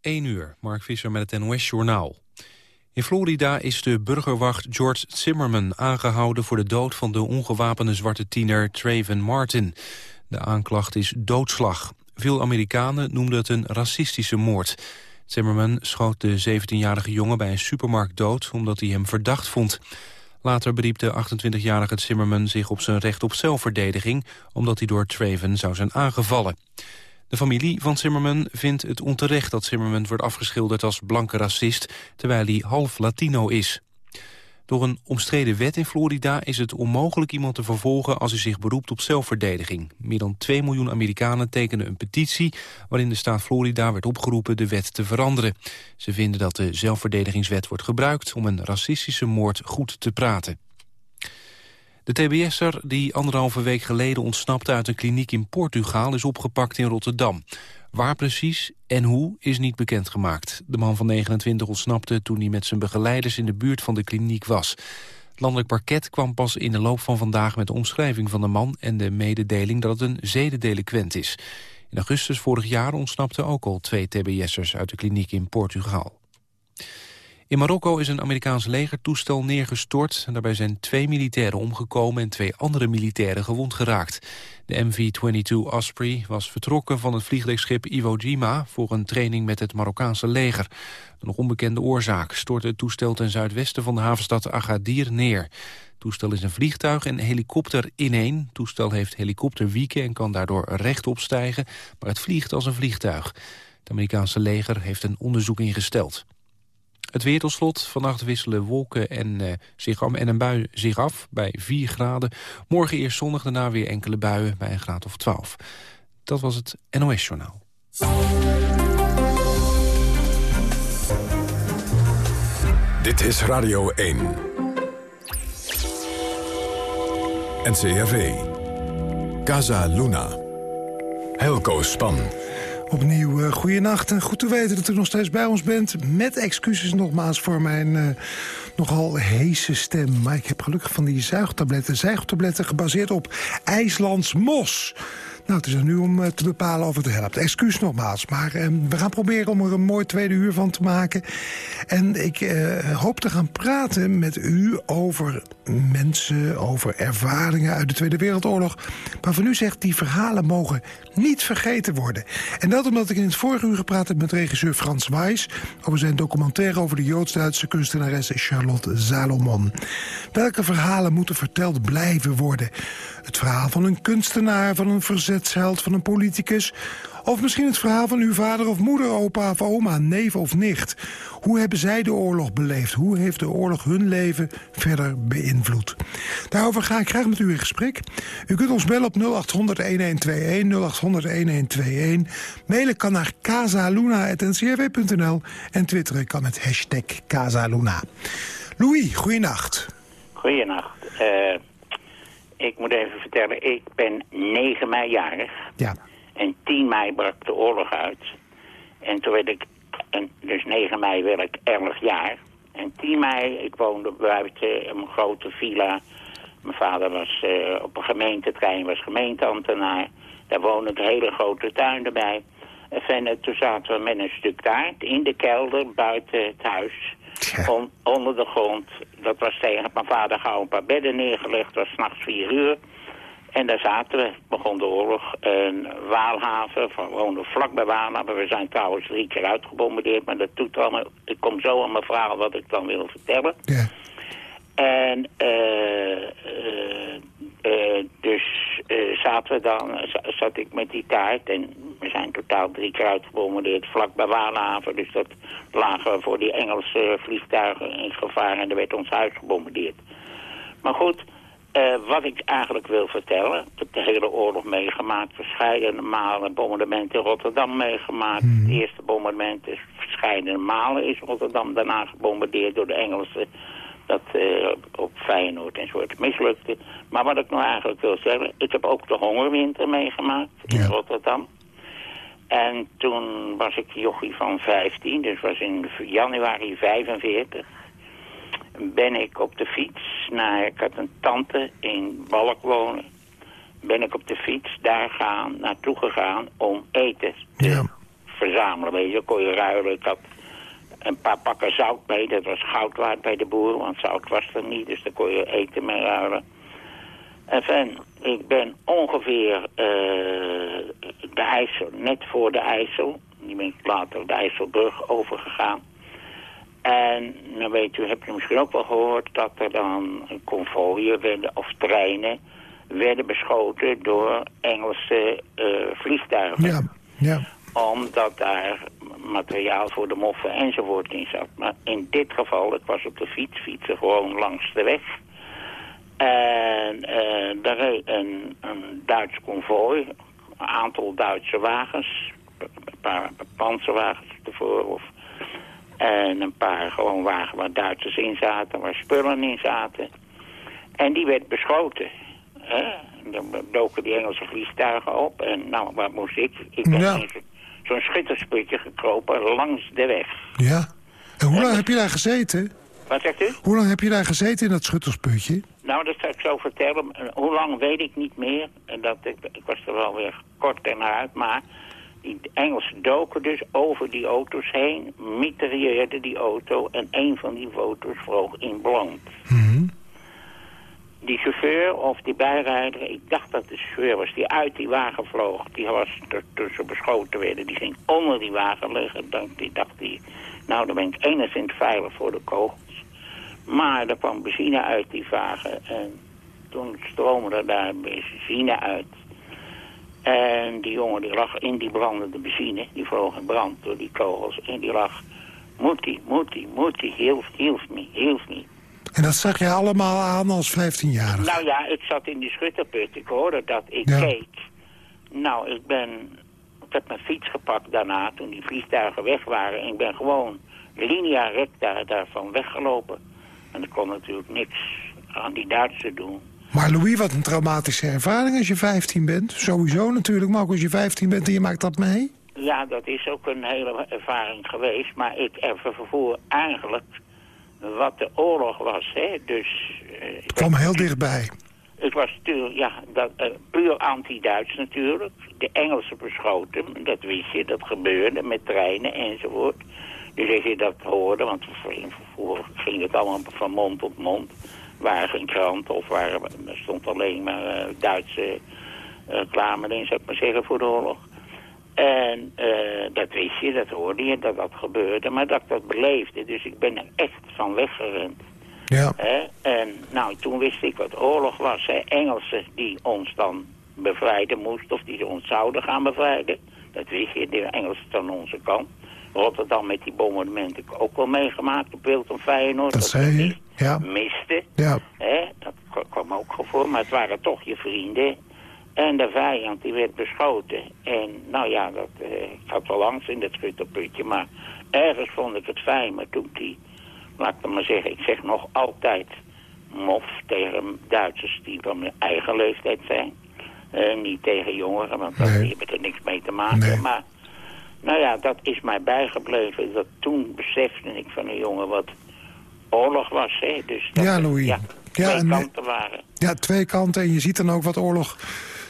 1 uur, Mark Visser met het NOS-journaal. In Florida is de burgerwacht George Zimmerman aangehouden... voor de dood van de ongewapende zwarte tiener Traven Martin. De aanklacht is doodslag. Veel Amerikanen noemden het een racistische moord. Zimmerman schoot de 17-jarige jongen bij een supermarkt dood... omdat hij hem verdacht vond. Later beriep de 28-jarige Zimmerman zich op zijn recht op zelfverdediging... omdat hij door Traven zou zijn aangevallen. De familie van Zimmerman vindt het onterecht dat Zimmerman wordt afgeschilderd als blanke racist, terwijl hij half Latino is. Door een omstreden wet in Florida is het onmogelijk iemand te vervolgen als hij zich beroept op zelfverdediging. Meer dan 2 miljoen Amerikanen tekenen een petitie waarin de staat Florida werd opgeroepen de wet te veranderen. Ze vinden dat de zelfverdedigingswet wordt gebruikt om een racistische moord goed te praten. De tbs'er die anderhalve week geleden ontsnapte uit een kliniek in Portugal... is opgepakt in Rotterdam. Waar precies en hoe is niet bekendgemaakt. De man van 29 ontsnapte toen hij met zijn begeleiders... in de buurt van de kliniek was. Het landelijk parket kwam pas in de loop van vandaag... met de omschrijving van de man en de mededeling dat het een zedendelinquent is. In augustus vorig jaar ontsnapten ook al twee tbs'ers uit de kliniek in Portugal. In Marokko is een Amerikaans legertoestel neergestort. En daarbij zijn twee militairen omgekomen en twee andere militairen gewond geraakt. De MV-22 Osprey was vertrokken van het vliegdekschip Iwo Jima... voor een training met het Marokkaanse leger. Een nog onbekende oorzaak stortte het toestel ten zuidwesten van de havenstad Agadir neer. Het toestel is een vliegtuig en helikopter in één. Het toestel heeft helikopterwieken en kan daardoor rechtop stijgen... maar het vliegt als een vliegtuig. Het Amerikaanse leger heeft een onderzoek ingesteld. Het weer. Vannacht wisselen wolken en, uh, zich, en een bui zich af bij 4 graden. Morgen eerst zonnig, daarna weer enkele buien bij een graad of 12. Dat was het NOS Journaal. Dit is Radio 1. NCRV. Casa Luna. Helco Span. Opnieuw uh, goeienacht en goed te weten dat u nog steeds bij ons bent. Met excuses nogmaals voor mijn uh, nogal heese stem. Maar ik heb gelukkig van die zuigtabletten. Zuigtabletten gebaseerd op IJslands mos. Nou, het is er nu om eh, te bepalen of het helpt. Excuus nogmaals, maar uh, we gaan proberen om er een mooi tweede uur van te maken. En ik uh, hoop te gaan praten met u over mensen, over ervaringen uit de Tweede Wereldoorlog. Maar van u zegt, die verhalen mogen niet vergeten worden. En dat omdat ik in het vorige uur gepraat heb met regisseur Frans Weiss... over zijn documentaire over de Joods-Duitse kunstenares Charlotte Salomon. Welke verhalen moeten verteld blijven worden? Het verhaal van een kunstenaar, van een verzetsheld, van een politicus... Of misschien het verhaal van uw vader of moeder, opa of oma, neef of nicht. Hoe hebben zij de oorlog beleefd? Hoe heeft de oorlog hun leven verder beïnvloed? Daarover ga ik graag met u in gesprek. U kunt ons bellen op 0800-1121, 0800-1121. Mailen kan naar casaluna.ncrw.nl en twitteren kan met hashtag Casaluna. Louis, goeienacht. Goeienacht. Uh, ik moet even vertellen, ik ben 9 mei jarig. Ja. En 10 mei brak de oorlog uit. En toen werd ik, en dus 9 mei werd ik 11 jaar. En 10 mei, ik woonde buiten een grote villa. Mijn vader was uh, op een gemeentetrein, was gemeenteambtenaar. Daar woonde een hele grote tuin erbij. En toen zaten we met een stuk taart in de kelder buiten het huis. On, onder de grond. Dat was tegen mijn vader gauw een paar bedden neergelegd. Was s'nachts vier uur. En daar zaten we, begon de oorlog. En Waalhaven, we woonden vlak bij Waalhaven. We zijn trouwens drie keer uitgebombardeerd, maar dat doet allemaal... Ik kom zo aan mijn verhaal wat ik dan wil vertellen. Ja. En uh, uh, uh, dus zaten we dan, zat ik met die taart en we zijn totaal drie keer uitgebombardeerd vlak bij Waalhaven. Dus dat lagen we voor die Engelse vliegtuigen in gevaar en er werd ons huis gebombardeerd. Maar goed, uh, wat ik eigenlijk wil vertellen, ik heb de hele oorlog meegemaakt, verschillende malen bombardementen in Rotterdam meegemaakt. Mm. Het eerste bombardement is verschillende malen is Rotterdam daarna gebombardeerd door de Engelsen. Dat uh, op Feyenoord en soort mislukte. Maar wat ik nou eigenlijk wil zeggen, ik heb ook de hongerwinter meegemaakt in Ja. Rotterdam. En toen was ik jochie van 15, dus was in januari 45 ben ik op de fiets naar, ik had een tante in Balk wonen, ben ik op de fiets daar gaan, naartoe gegaan om eten te Ja. verzamelen, weet je. Kon je ruilen. Ik had een paar pakken zout mee. Dat was goud waard bij de boer, want zout was er niet. Dus daar kon je eten mee ruilen. En fijn, ik ben ongeveer uh, de IJssel, net voor de IJssel. Die ben ik later de IJsselbrug overgegaan. En dan weet u, heb je misschien ook wel gehoord dat er dan konvooien werden, of treinen werden beschoten door Engelse uh, vliegtuigen. Ja, ja. Omdat daar materiaal voor de moffen enzovoort in zat. Maar in dit geval, ik was op de fiets, fietsen gewoon langs de weg. Daar reed een, een Duits konvooi, een aantal Duitse wagens, een paar panzerwagens ervoor of en een paar gewoon wagen waar Duitsers in zaten, waar spullen in zaten. En die werd beschoten. Hè? Dan doken die Engelse vliegtuigen op. En nou, wat moest ik? Ik ben ja. zo'n schittersputje gekropen langs de weg. Ja. En hoe lang heb je daar gezeten? Wat zegt u? Hoe lang heb je daar gezeten in dat schuttersputje? Nou, dat zal ik zo vertellen. Hoe lang weet ik niet meer. En dat, ik, ik was er wel weer kort en uit. Maar die Engelsen doken dus over die auto's heen, mitrailleerden die auto en een van die auto's vloog in brand. Mm Die chauffeur of die bijrijder, ik dacht dat de chauffeur was die uit die wagen vloog, die was tussen beschoten werden, die ging onder die wagen liggen. Dan die dacht hij, nou dan ben ik enigszins veilig voor de kogels. Maar er kwam benzine uit die wagen en toen stroomde daar benzine uit. En die jongen die lag in die brandende benzine. Die vloog in brand door die kogels. En die lag, Moetie, Moetie, Moetie, hilf, hilf me, hilf me. En dat zag je allemaal aan als 15-jarige? Nou ja, ik zat in die schutterput. Ik hoorde dat. Ik keek. Nou, ik ben... Ik heb mijn fiets gepakt daarna, toen die vliegtuigen weg waren. En ik ben gewoon linea recta daarvan weggelopen. En ik kon natuurlijk niks aan die Duitsers doen. Maar Louis, wat een traumatische ervaring als je 15 bent. Sowieso natuurlijk, maar ook als je 15 bent en je maakt dat mee. Ja, dat is ook een hele ervaring geweest. Maar ik ervoor eigenlijk wat de oorlog was. Hè. Dus, uh, het kwam heel dichtbij. Het was natuurlijk, ja, dat, uh, puur anti-Duits natuurlijk. De Engelsen beschoten, dat wist je, dat gebeurde met treinen enzovoort. Dus als je dat hoorde, want vroeger ging het allemaal van mond tot mond waren geen kranten of waren, er stond alleen maar uh, Duitse reclame in, zou ik maar zeggen, voor de oorlog. En uh, dat wist je, dat hoorde je, dat dat gebeurde, maar dat ik dat beleefde. Dus ik ben er echt van weggerend. Ja. en nou, toen wist ik wat oorlog was. Hè. Engelsen die ons dan bevrijden moesten, of die ons zouden gaan bevrijden. Dat wist je, de Engelsen aan onze kant. Rotterdam met die bombardementen ook wel meegemaakt op Wild van Feyenoord. Dat, dat zei je, ja. Miste. Ja. Hè? Dat kwam ook voor, maar het waren toch je vrienden. En de vijand die werd beschoten. En nou ja, dat, eh, ik had wel angst in dat schutterputje, maar ergens vond ik het fijn. Maar toen die, laat ik maar zeggen, ik zeg nog altijd mof tegen Duitsers die van mijn eigen leeftijd zijn. Uh, niet tegen jongeren, want nee. daar hebben er niks mee te maken. Nee. Maar nou ja, dat is mij bijgebleven. Dat toen besefte ik van een jongen wat oorlog was. Hè? Dus dat ja, Louis. Ja, twee Ja, en- kanten waren. Ja, twee kanten. En je ziet dan ook wat oorlog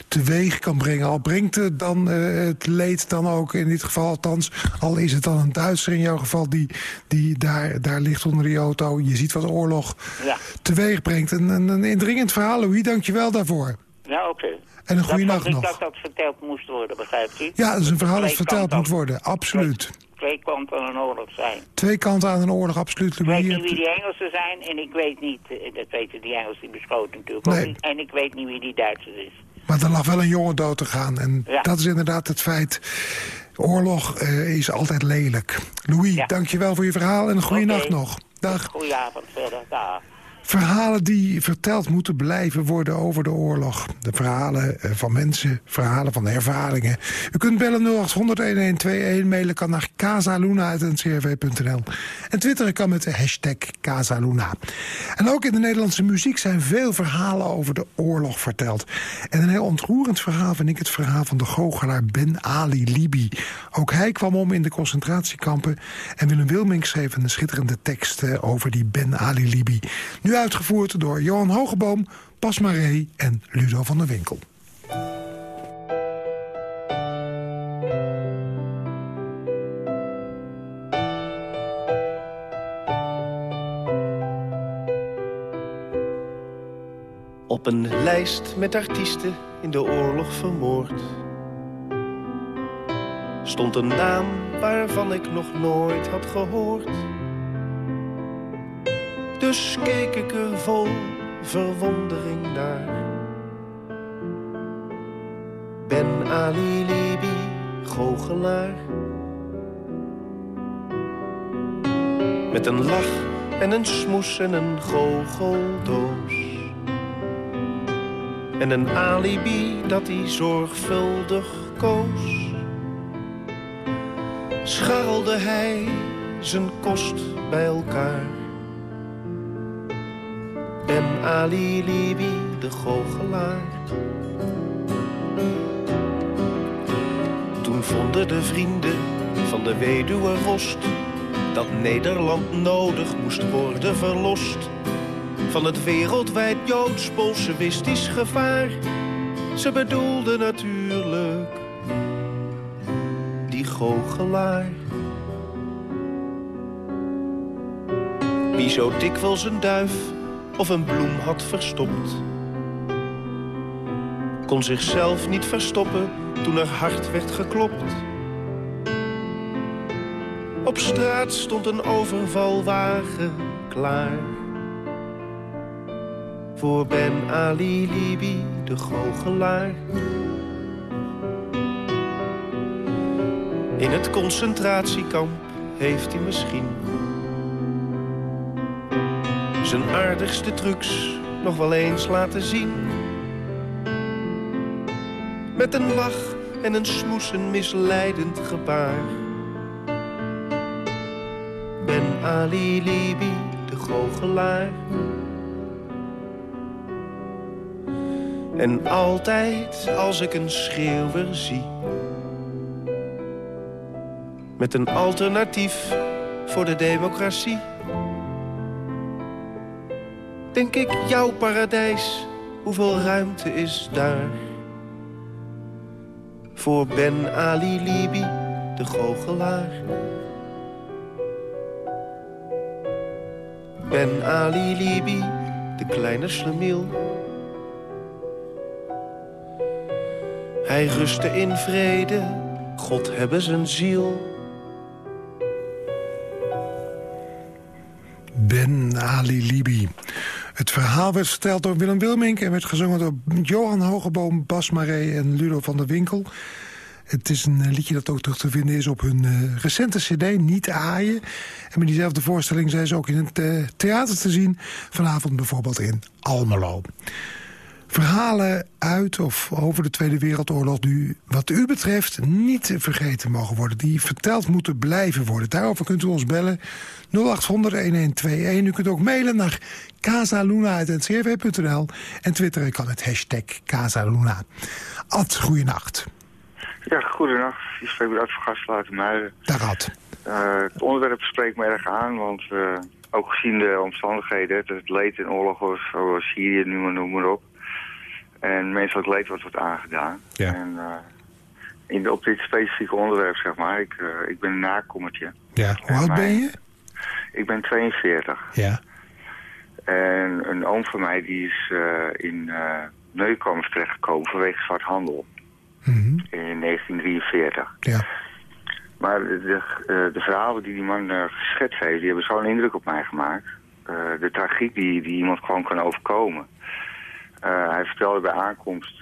teweeg kan brengen. Al brengt het dan eh, het leed dan ook in dit geval althans... al is het dan een Duitser in jouw geval die, die daar, daar ligt onder die auto. Je ziet wat oorlog Ja, teweeg brengt. Een, een, een indringend verhaal, Louis. Dank je wel daarvoor. ja oké. En een goede nacht vond ik nog. dat dat verteld moest worden, begrijpt u? Ja, dat is een verhaal dat verteld moet worden. Absoluut. Twee kanten aan een oorlog zijn. Twee kanten aan een oorlog, absoluut, Ik weet niet wie die Engelsen zijn en ik weet niet, eh, dat weten die Engelsen die beschoten natuurlijk Nee. ook niet. En ik weet niet wie die Duitsers is. Maar er lag wel een jongen dood te gaan. En Ja. dat is inderdaad het feit. Oorlog eh, is altijd lelijk. Louis, Ja. dank je wel voor je verhaal en een goede nacht nog. Dag. Goedenavond verder, dag. Verhalen die verteld moeten blijven worden over de oorlog. De verhalen eh, van mensen, verhalen van ervaringen. U kunt bellen 0800-1121, mailen kan naar casaluna.ncrv.nl. En twitteren kan met de hashtag Casaluna. En ook in de Nederlandse muziek zijn veel verhalen over de oorlog verteld. En een heel ontroerend verhaal vind ik het verhaal van de goochelaar Ben Ali Libi. Ook hij kwam om in de concentratiekampen. En Willem Wilming schreef een schitterende tekst eh, over die Ben Ali Libi. Nu uitgevoerd door Johan Hogeboom, Pas Maree en Ludo van der Winkel. Op een lijst met artiesten in de oorlog vermoord Stond een naam waarvan ik nog nooit had gehoord dus keek ik er vol verwondering naar. Ben Ali Libi, goochelaar. Met een lach en een smoes en een goocheldoos. En een alibi dat hij zorgvuldig koos. Scharrelde hij zijn kost bij elkaar. Ben Ali Libi, de goochelaar. Toen vonden de vrienden van de weduwe Rost... dat Nederland nodig moest worden verlost... van het wereldwijd joods-bolsjewistisch gevaar. Ze bedoelden natuurlijk die goochelaar. Wie zo dikwijls een duif of een bloem had verstopt... kon zichzelf niet verstoppen toen er hard werd geklopt. Op straat stond een overvalwagen klaar. Voor Ben Ali Libi, de goochelaar. In het concentratiekamp heeft hij misschien... zijn aardigste trucs nog wel eens laten zien... Met een lach en een smoes, een misleidend gebaar. Ben Ali Libi, de goochelaar. En altijd als ik een schreeuwer zie. Met een alternatief voor de democratie. Denk ik, jouw paradijs, hoeveel ruimte is daar? voor Ben Ali Libi, de goochelaar. Ben Ali Libi, de kleine slemiel. Hij rustte in vrede, God hebben zijn ziel. Ben Ali Libi. Het verhaal werd verteld door Willem Wilmink... en werd gezongen door Johan Hogeboom, Bas Maree en Ludo van der Winkel. Het is een eh, liedje dat ook terug te vinden is op hun uh, recente cd, Niet Aaien. En met diezelfde voorstelling zijn ze ook in het uh, theater te zien. Vanavond bijvoorbeeld in Almelo. Verhalen uit of over de Tweede Wereldoorlog nu wat u betreft niet vergeten mogen worden. Die verteld moeten blijven worden. Daarover kunt u ons bellen 0800-1121. U kunt ook mailen naar casaluna.ncrv.nl en twitteren kan het hashtag Casaluna. Ad, goeienacht. Ja, goedenacht. Je spreekt met Ad van Gastel Muiden. Dag Ad. Uh, het onderwerp spreekt me erg aan, want uh, ook gezien de omstandigheden, het leed in oorlog zoals Syrië, nu maar noem maar op. En menselijk leed wordt, wordt aangedaan. Ja. En uh, in, op dit specifieke onderwerp, zeg maar, ik, ik ben een nakommertje. Ja, hoe oud ben je? Ik ben 42. Ja. En een oom van mij die is in uh, Neukamp terechtgekomen vanwege zwart handel. Mm -hmm. In 1943. Ja. Maar de, de, de verhalen die die man geschetst heeft, die hebben zo'n indruk op mij gemaakt. Uh, de tragiek die, die iemand gewoon kan overkomen. Uh, hij vertelde bij aankomst,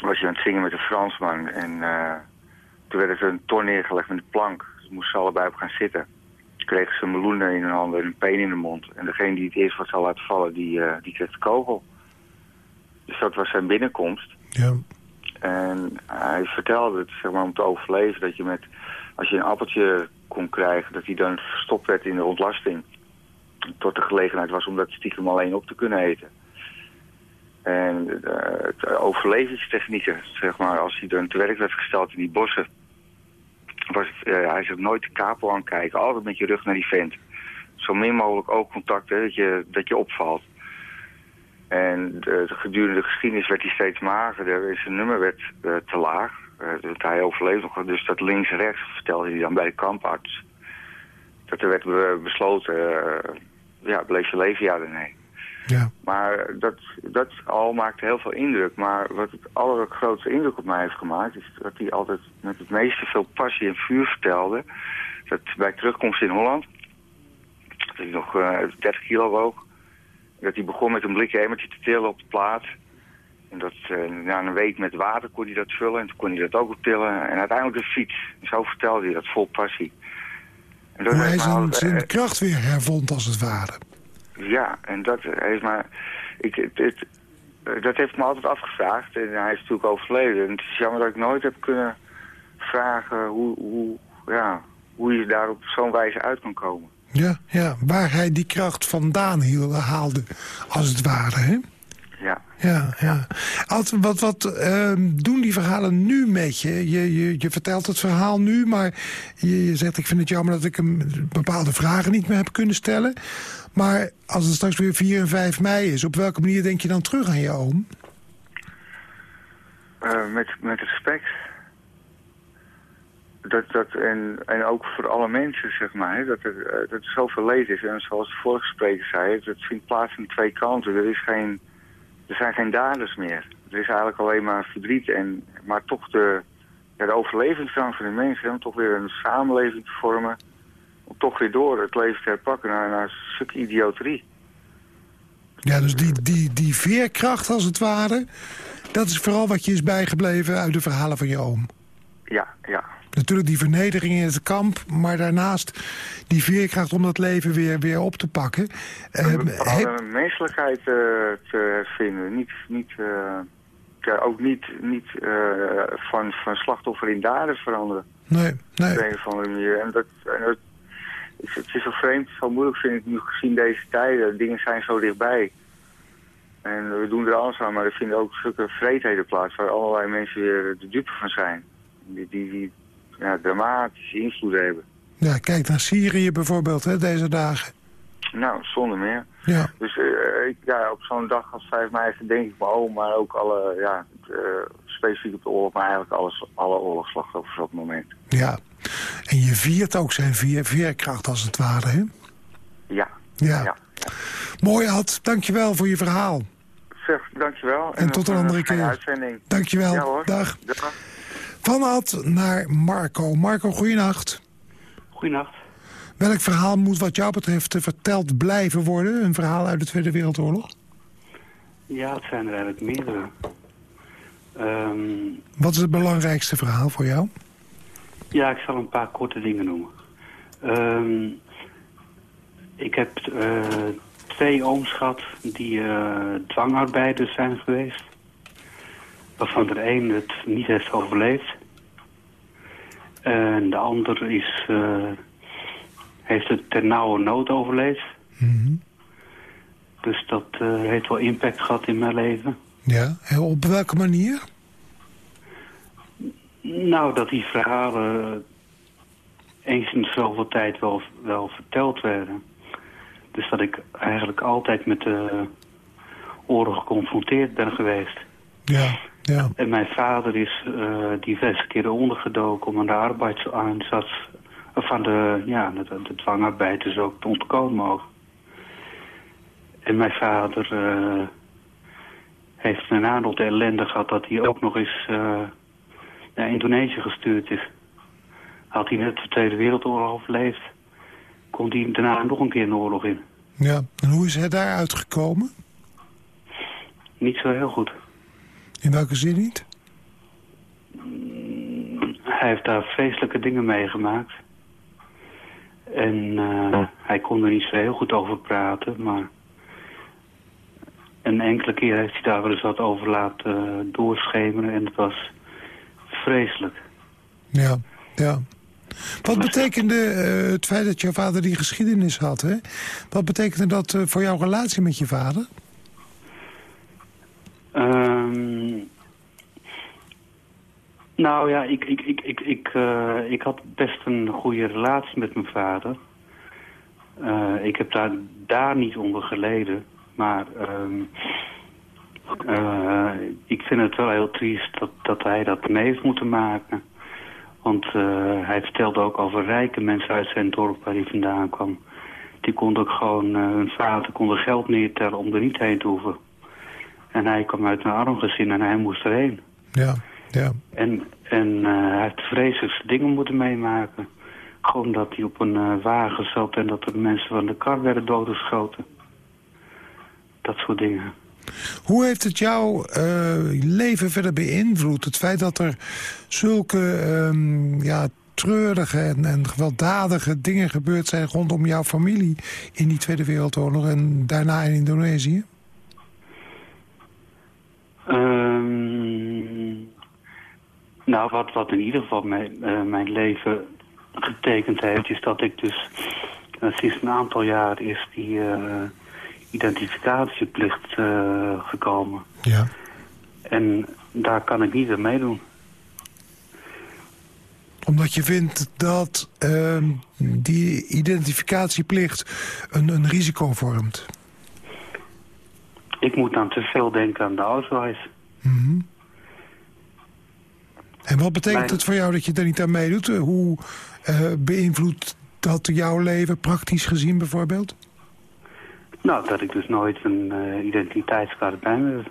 was hij aan het zingen met een Fransman. En toen werd er een ton neergelegd met een plank. Dus moesten ze allebei op gaan zitten. Kregen ze meloenen in hun handen en een peen in de mond. En degene die het eerst wat zou laten vallen, die, die kreeg de kogel. Dus dat was zijn binnenkomst. Ja. En hij vertelde het, zeg maar, om te overleven, dat je met, als je een appeltje kon krijgen, dat hij dan verstopt werd in de ontlasting. Tot de gelegenheid was om dat stiekem alleen op te kunnen eten. En uh, overlevingstechnieken, zeg maar, als hij dan te werk werd gesteld in die bossen, was het, uh, hij zegt nooit de kapo aankijken, altijd met je rug naar die vent. Zo min mogelijk oogcontact, hè, dat, je, dat je opvalt. En de, gedurende de geschiedenis werd hij steeds magerder. Zijn nummer werd te laag. Hij overleefde nog. Dus dat links-rechts vertelde hij dan bij de kamparts. Dat er werd be besloten, ja, bleef je leven ja nee. Ja. Maar dat, dat al maakte heel veel indruk. Maar wat het allergrootste indruk op mij heeft gemaakt... is dat hij altijd met het meeste veel passie en vuur vertelde... dat bij terugkomst in Holland... dat hij nog uh, 30 kilo woog... dat hij begon met een blikje emmertje te tillen op de plaats... En dat, uh, na een week met water kon hij dat vullen en toen kon hij dat ook optillen. En uiteindelijk de fiets. En zo vertelde hij dat vol passie. En dat Hoe hij zijn, zijn kracht weer hervond als het ware. Ja, en dat heeft maar... Ik, het, het, dat heeft me altijd afgevraagd. En hij is natuurlijk overleden. En het is jammer dat ik nooit heb kunnen vragen hoe, hoe, ja, hoe je daar op zo'n wijze uit kan komen. Ja, ja, waar hij die kracht vandaan haalde, als het ware, hè? Ja. Ja, ja. Alt, wat wat uh, doen die verhalen nu met je? Je, je? je vertelt het verhaal nu, maar je, je zegt... ik vind het jammer dat ik hem bepaalde vragen niet meer heb kunnen stellen. Maar als het straks weer 4 en 5 mei is... op welke manier denk je dan terug aan je oom? Uh, met, met respect. Dat, dat, en, en ook voor alle mensen, zeg maar, dat er, uh, dat er zoveel leed is. En zoals de vorige spreker zei, dat vindt plaats aan twee kanten. Er, is geen, er zijn geen daders meer. Er is eigenlijk alleen maar verdriet. En, maar toch de, ja, de van de mensen, om toch weer een samenleving te vormen toch weer door het leven te herpakken naar, naar een stuk idioterie. Ja, dus die, die, die veerkracht als het ware, dat is vooral wat je is bijgebleven uit de verhalen van je oom. Ja, ja. Natuurlijk die vernedering in het kamp, maar daarnaast die veerkracht om dat leven weer, weer op te pakken. Een uh, menselijkheid uh, te vinden, niet, niet, uh, ja, ook niet, niet van, van slachtoffer in daden veranderen. Nee, nee. Op een of andere manier. En dat, en dat het is zo vreemd, zo moeilijk vind ik nu gezien deze tijden. Dingen zijn zo dichtbij. En we doen er alles aan, maar er vinden ook stukken vreedheden plaats... waar allerlei mensen weer de dupe van zijn. Die, die, die ja, dramatische invloeden hebben. Ja, kijk naar Syrië bijvoorbeeld, hè, deze dagen. Nou, zonder meer. Ja. Dus uh, ik, ja, op zo'n dag als 5 mei denk ik me, oh, maar ook alle, ja, uh, specifiek op de oorlog, maar eigenlijk alles, alle oorlogsslachtoffers op het moment. Ja, en je viert ook zijn veer, veerkracht als het ware, hè? Ja. Ja. ja. Mooi, Ad. Dankjewel voor je verhaal. Zeg, dankjewel. En, en tot een andere keer. uitzending. Dankjewel. Ja, hoor. Dag. Dag. Van Ad naar Marco. Marco, goeienacht. Goeienacht. Welk verhaal moet wat jou betreft verteld blijven worden? Een verhaal uit de Tweede Wereldoorlog? Ja, het zijn er eigenlijk meerdere. Um... Wat is het belangrijkste verhaal voor jou? Ja, ik zal een paar korte dingen noemen. Um, ik heb uh, twee ooms gehad die uh, dwangarbeiders zijn geweest. Waarvan er een het niet heeft overleefd. En de ander is, uh, heeft het ter nauwe nood overleefd. Mm -hmm. Dus dat heeft wel impact gehad in mijn leven. Ja, en op welke manier? Nou, dat die verhalen eens in zoveel tijd wel, wel verteld werden. Dus dat ik eigenlijk altijd met de oorlog geconfronteerd ben geweest. Ja, ja. En mijn vader is uh, diverse keren ondergedoken om aan de arbeidseinsatz van de, ja, de, de dwangarbeid dus ook te ontkomen ook. En mijn vader uh, heeft een aantal ellende gehad dat hij ook nog eens... Uh, naar Indonesië gestuurd is. Had hij net de Tweede Wereldoorlog overleefd, kon hij daarna nog een keer een oorlog in. Ja, en hoe is hij daar uitgekomen? Niet zo heel goed. In welke zin niet? Hij heeft daar vreselijke dingen meegemaakt. En uh, hij kon er niet zo heel goed over praten, maar... Een enkele keer heeft hij daar wel eens wat over laten uh, doorschemeren en het was vreselijk. Ja, ja. Wat betekende uh, het feit dat jouw vader die geschiedenis had? Hè? Wat betekende dat uh, voor jouw relatie met je vader? Um, nou ja, ik, ik, ik, ik, ik, uh, ik had best een goede relatie met mijn vader. ik heb daar, daar niet onder geleden. Maar um, uh, ik vind het wel heel triest dat, dat hij dat mee heeft moeten maken. Want uh, hij vertelde ook over rijke mensen uit zijn dorp waar hij vandaan kwam. die kon ook gewoon, uh, hun vader kon geld neertellen om er niet heen te hoeven. En hij kwam uit een arm gezin en hij moest erheen. Ja, ja. En, en hij heeft vreselijkste dingen moeten meemaken. Gewoon dat hij op een wagen zat en dat er mensen van de kar werden doodgeschoten. Dat soort dingen. Hoe heeft het jouw uh, leven verder beïnvloed? Het feit dat er zulke um, ja, treurige en, gewelddadige dingen gebeurd zijn... rondom jouw familie in die Tweede Wereldoorlog en daarna in Indonesië? Um, nou, wat, wat in ieder geval mijn, uh, mijn leven getekend heeft... is dat ik dus uh, sinds een aantal jaar is die identificatieplicht uh, gekomen. Ja. En daar kan ik niet aan meedoen. Omdat je vindt dat uh, die identificatieplicht een, een risico vormt? Ik moet dan te veel denken aan de auswijs. Mm -hmm. En wat betekent Mijn... het voor jou dat je daar niet aan meedoet? Hoe uh, beïnvloedt dat jouw leven praktisch gezien bijvoorbeeld? Nou, dat ik dus nooit een uh, identiteitskaart bij me heb.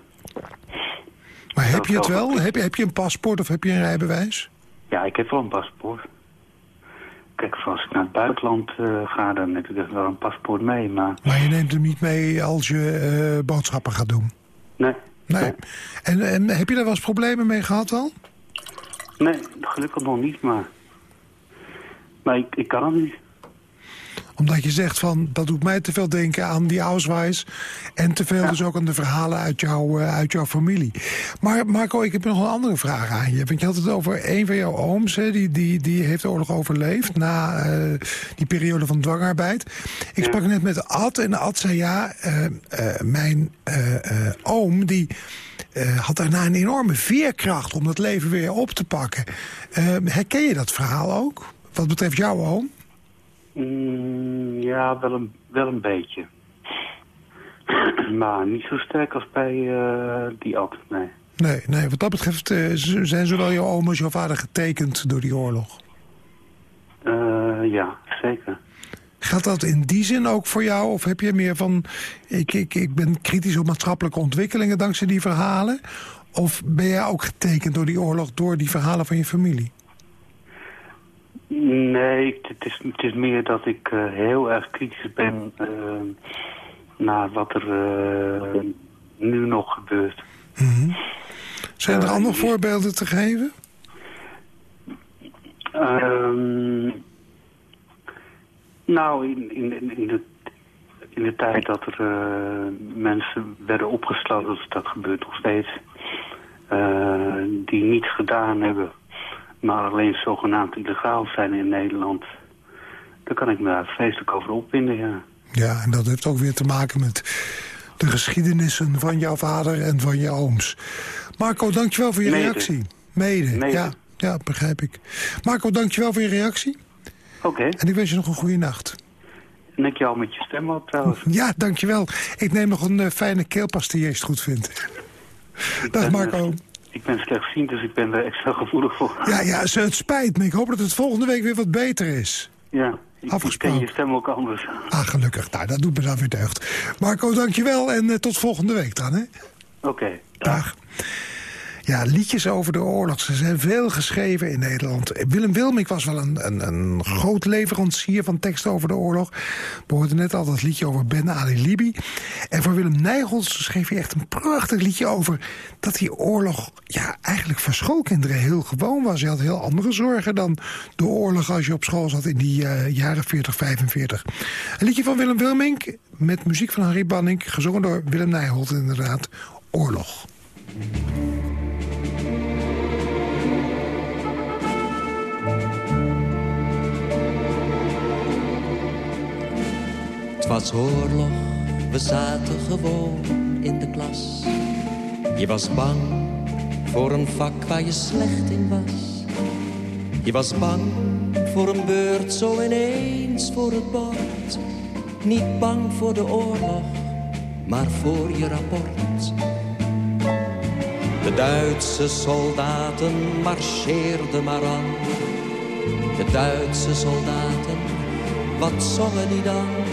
Maar heb je het wel? Heb je, heb je een paspoort of heb je een rijbewijs? Ja, ik heb wel een paspoort. Kijk, als ik naar het buitenland uh, ga, dan heb ik dus wel een paspoort mee. Maar, maar je neemt hem niet mee als je uh, boodschappen gaat doen? Nee. Nee. nee. En, en heb je daar wel eens problemen mee gehad al? Nee, gelukkig nog niet, maar... Maar ik, ik kan het niet omdat je zegt van, dat doet mij te veel denken aan die Ausweis. En te veel ja. dus ook aan de verhalen uit, jou, uh, uit jouw familie. Maar Marco, ik heb nog een andere vraag aan je. Want je had het over een van jouw ooms. Hè, die, die, die heeft de oorlog overleefd na uh, die periode van dwangarbeid. Ik ja. sprak net met Ad en Ad zei ja, uh, mijn oom die... Had daarna een enorme veerkracht om het leven weer op te pakken. Herken je dat verhaal ook? Wat betreft jouw oom? Mm, ja, wel een, wel een beetje. maar niet zo sterk als bij uh, die ad, nee. Nee, nee, wat dat betreft uh, zijn zowel jouw oom als jouw vader getekend door die oorlog. Uh, ja, zeker. Gaat dat in die zin ook voor jou? Of heb je meer van... Ik, ik, ik ben kritisch op maatschappelijke ontwikkelingen dankzij die verhalen? Of ben jij ook getekend door die oorlog... door die verhalen van je familie? Nee, het is, het is meer dat ik uh, heel erg kritisch ben uh, naar wat er uh, nu nog gebeurt. Mm -hmm. Zijn er andere voorbeelden te geven? Um, nou, in, in, in, de, in de tijd dat er mensen werden opgesloten, dat gebeurt nog steeds, die niets gedaan hebben maar alleen zogenaamd illegaal zijn in Nederland... daar kan ik me daar vreselijk over opwinden, ja. Ja, en dat heeft ook weer te maken met de geschiedenissen van jouw vader en van je ooms. Marco, dankjewel voor je Mede. reactie. Mede, Mede. Ja, ja, begrijp ik. Marco, dankjewel voor je reactie. Oké. Okay. En ik wens je nog een goede nacht. En ik jou met je stem op trouwens. Ja, dankjewel. Ik neem nog een uh, fijne keelpastille als je het goed vindt. Dag Marco. Ik ben slechtziend, dus ik ben er extra gevoelig voor. Ja, ja, het spijt me. Ik hoop dat het volgende week weer wat beter is. Ja, ik, Afgesproken. ik ken je stem ook anders. Ah, gelukkig. Nou, dat doet me dan weer deugd. Marco, dankjewel en uh, tot volgende week dan, hè? Oké. Okay, dag. dag. Ja, liedjes over de oorlog. Ze zijn veel geschreven in Nederland. Willem Wilmink was wel een, een, een groot leverancier van teksten over de oorlog. We hoorden net al dat liedje over Ben Ali Libi. En voor Willem Nijgels schreef hij echt een prachtig liedje over... dat die oorlog ja, eigenlijk voor schoolkinderen heel gewoon was. Je had heel andere zorgen dan de oorlog als je op school zat in die uh, jaren 40, 45. Een liedje van Willem Wilmink met muziek van Harry Banning... gezongen door Willem Nijholt inderdaad, Oorlog. Was oorlog, we zaten gewoon in de klas. Je was bang voor een vak waar je slecht in was. Je was bang voor een beurt zo ineens voor het bord. Niet bang voor de oorlog, maar voor je rapport. De Duitse soldaten marcheerden maar aan. De Duitse soldaten, wat zongen die dan?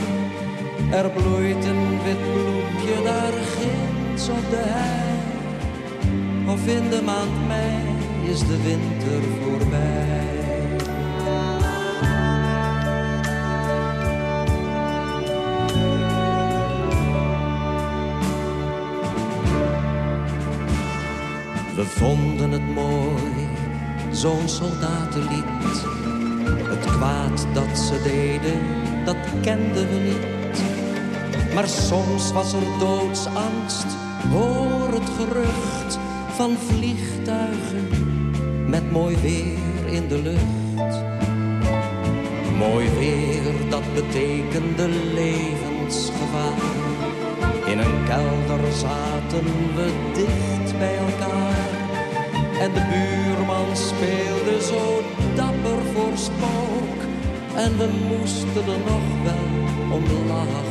Er bloeit een wit bloempje daar ginds op de hei. Of in de maand mei is de winter voorbij. We vonden het mooi, zo'n soldatenlied. Het kwaad dat ze deden, dat kenden we niet. Maar soms was er doodsangst, hoor het gerucht van vliegtuigen met mooi weer in de lucht. Mooi weer, dat betekende levensgevaar. In een kelder zaten we dicht bij elkaar. En de buurman speelde zo dapper voor spook. En we moesten er nog wel om lachen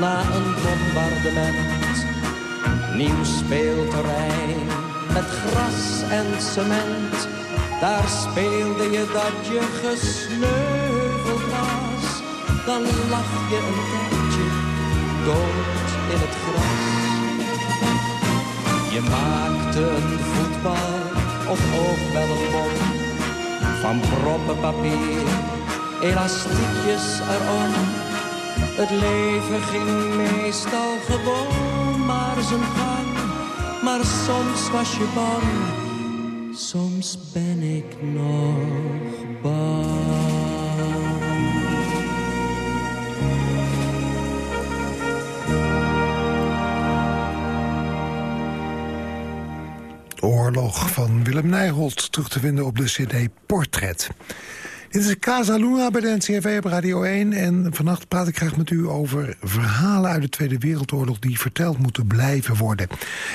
Na een bombardement nieuw speelterrein met gras en cement. Daar speelde je dat je gesneuveld was. Dan lag je een tijdje dood in het gras. Je maakte een voetbal of ook. Van proppenpapier, elastiekjes erom. Het leven ging meestal gewoon maar zijn gang. Maar soms was je bang, soms ben ik nog bang. Oorlog van Willem Nijholt terug te vinden op de cd Portret. Dit is Casa Luna bij de NCRV op Radio 1. En vannacht praat ik graag met u over verhalen uit de Tweede Wereldoorlog... die verteld moeten blijven worden.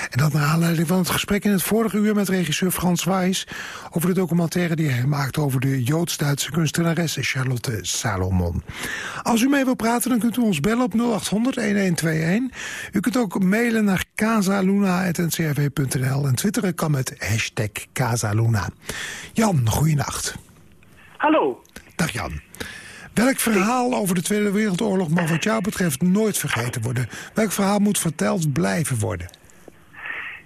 En dat naar aanleiding van het gesprek in het vorige uur... met regisseur Frans Wijs over de documentaire die hij maakt... over de Joods-Duitse kunstenares Charlotte Salomon. Als u mee wilt praten, dan kunt u ons bellen op 0800-1121. U kunt ook mailen naar casaluna.ncrv.nl. En twitteren kan met hashtag Casaluna. Jan, goeienacht. Hallo. Dag Jan. Welk verhaal over de Tweede Wereldoorlog mag wat jou betreft nooit vergeten worden? Welk verhaal moet verteld blijven worden?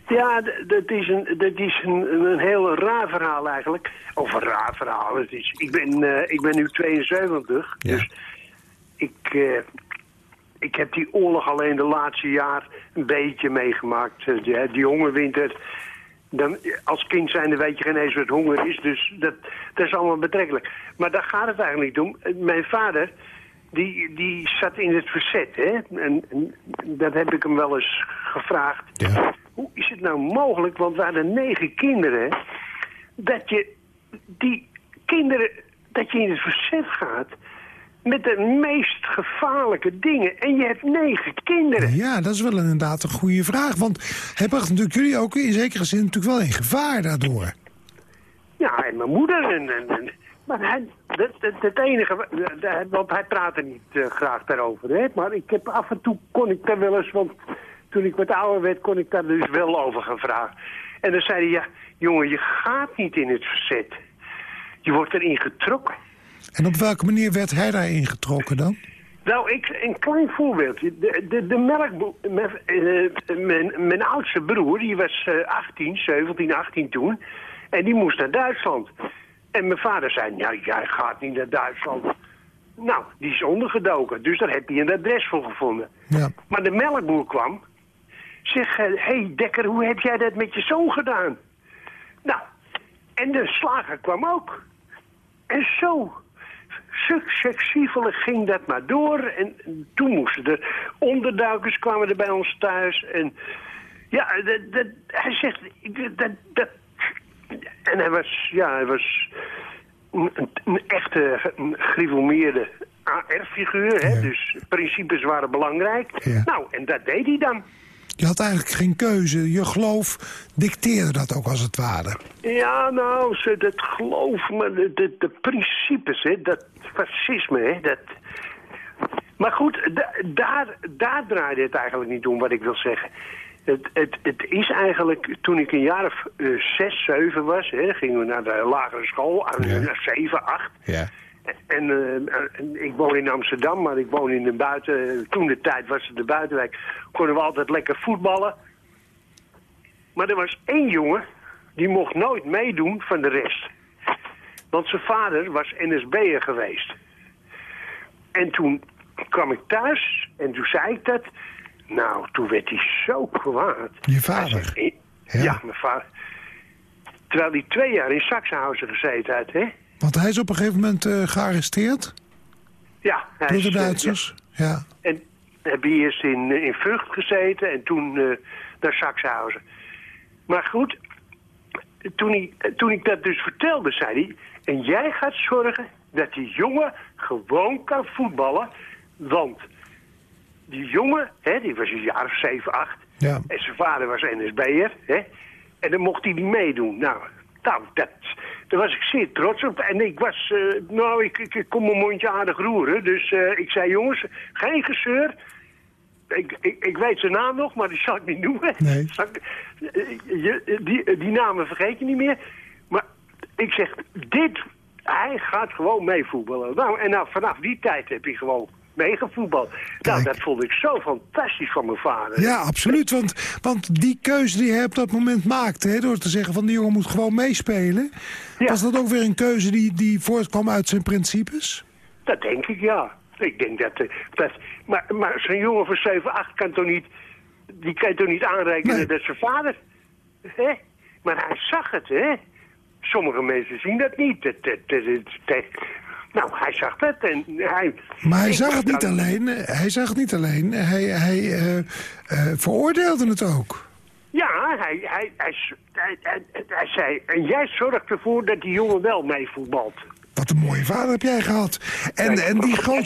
Ja, dat is, een, dat is een, een heel raar verhaal eigenlijk. Of een raar verhaal. Het is, ik, ben, uh, ik ben nu 72, ja. dus ik, uh, ik heb die oorlog alleen de laatste jaar een beetje meegemaakt. Die, die hongerwinter, dan, als kind zijnde weet je geen eens wat honger is, dus dat, dat is allemaal betrekkelijk. Maar daar gaat het eigenlijk niet om. Mijn vader, die, die zat in het verzet, hè. En, en dat heb ik hem wel eens gevraagd. Ja. Hoe is het nou mogelijk, want we hadden negen kinderen, dat je die kinderen, dat je in het verzet gaat met de meest gevaarlijke dingen. En je hebt negen kinderen. Ja, dat is wel inderdaad een goede vraag. Want hij bracht natuurlijk jullie ook in zekere zin natuurlijk wel in gevaar daardoor. Ja, en mijn moeder. En, en, en maar hij, het, het, het enige, want hij praatte niet uh, graag daarover. Hè? Maar ik heb af en toe kon ik daar wel eens, want toen ik wat ouder werd, kon ik daar dus wel over gaan vragen. En dan zei hij, ja, jongen, je gaat niet in het verzet. Je wordt erin getrokken. En op welke manier werd hij daarin getrokken dan? Nou, ik, een klein voorbeeldje. De, de, de melk, mijn, oudste broer, die was uh, 18, 17, 18 toen. En die moest naar Duitsland. En mijn vader zei, ja, jij gaat niet naar Duitsland. Nou, die is ondergedoken. Dus daar heb je een adres voor gevonden. Ja. Maar de melkboer kwam. Zeg, hé uh, hey Dekker, hoe heb jij dat met je zoon gedaan? Nou, en de slager kwam ook. En zo successievelijk ging dat maar door. En toen moesten er onderduikers kwamen er bij ons thuis. En ja, dat, dat, hij zegt... Dat, dat, en hij was, ja, hij was een, een echte gereformeerde AR-figuur. Ja. Dus principes waren belangrijk. Ja. Nou, en dat deed hij dan. Je had eigenlijk geen keuze. Je geloof dicteerde dat ook als het ware. Ja, nou, ze, dat geloof me, de, de, principes, hè, dat fascisme, hè, dat, Maar goed, daar, daar draaide het eigenlijk niet om wat ik wil zeggen. Het, het, het is eigenlijk, toen ik een jaar of uh, zes, zeven was, hè, gingen we naar de lagere school, aan ja. zeven, acht. Ja. En, uh, en, ik woon in Amsterdam, maar ik woon in de buiten, toen de tijd was het de buitenwijk, konden we altijd lekker voetballen. Maar er was één jongen, die mocht nooit meedoen van de rest. Want zijn vader was NSB'er geweest. En toen kwam ik thuis en toen zei ik dat. Nou, toen werd hij zo kwaad. Je vader? Zei, ja. mijn vader. Terwijl hij twee jaar in Sachsenhausen gezeten had, hè? Want hij is op een gegeven moment uh, gearresteerd? Ja. Hij Door de Duitsers? Uh, ja. ja. En heb hij eerst in, in Vught gezeten en toen naar Sachsenhausen. Maar goed, toen, hij, toen ik dat dus vertelde, zei hij... En jij gaat zorgen dat die jongen gewoon kan voetballen. Want die jongen, hè, die was een jaar of 7, 8. Ja. En zijn vader was NSB'er. Hè, en dan mocht hij niet meedoen. Nou, nou dat, daar was ik zeer trots op. En ik was, uh, nou, ik, ik, ik kon mijn mondje aardig roeren. Dus uh, ik zei, jongens, geen gezeur. Ik, ik, ik, weet zijn naam nog, maar die zal ik niet noemen. Nee. Je, die, die namen vergeet je niet meer. Maar ik zeg, dit, hij gaat gewoon meevoetballen. Nou, en nou, vanaf die tijd heb hij gewoon meegevoetbald. Nou, dat vond ik zo fantastisch van mijn vader. Ja, absoluut. Want, want die keuze die hij op dat moment maakte... Hè, door te zeggen van die jongen moet gewoon meespelen... Ja. was dat ook weer een keuze die, die voortkwam uit zijn principes? Dat denk ik, ja. Ik denk dat... dat maar maar zo'n jongen van 7, 8 kan toch niet... Die kan toch niet aanrekenen nee. dat zijn vader... Hè? Maar hij zag het, hè? Sommige mensen zien dat niet. Dat, dat, dat, dat, nou, hij zag het en hij... Maar hij zag het niet alleen. Hij zag het niet alleen. Hij, hij uh, uh, veroordeelde het ook. Ja, hij, hij, hij, zei... En jij zorgt ervoor dat die jongen wel meevoetbalt. Wat een mooie vader heb jij gehad. En, ja, en die groot...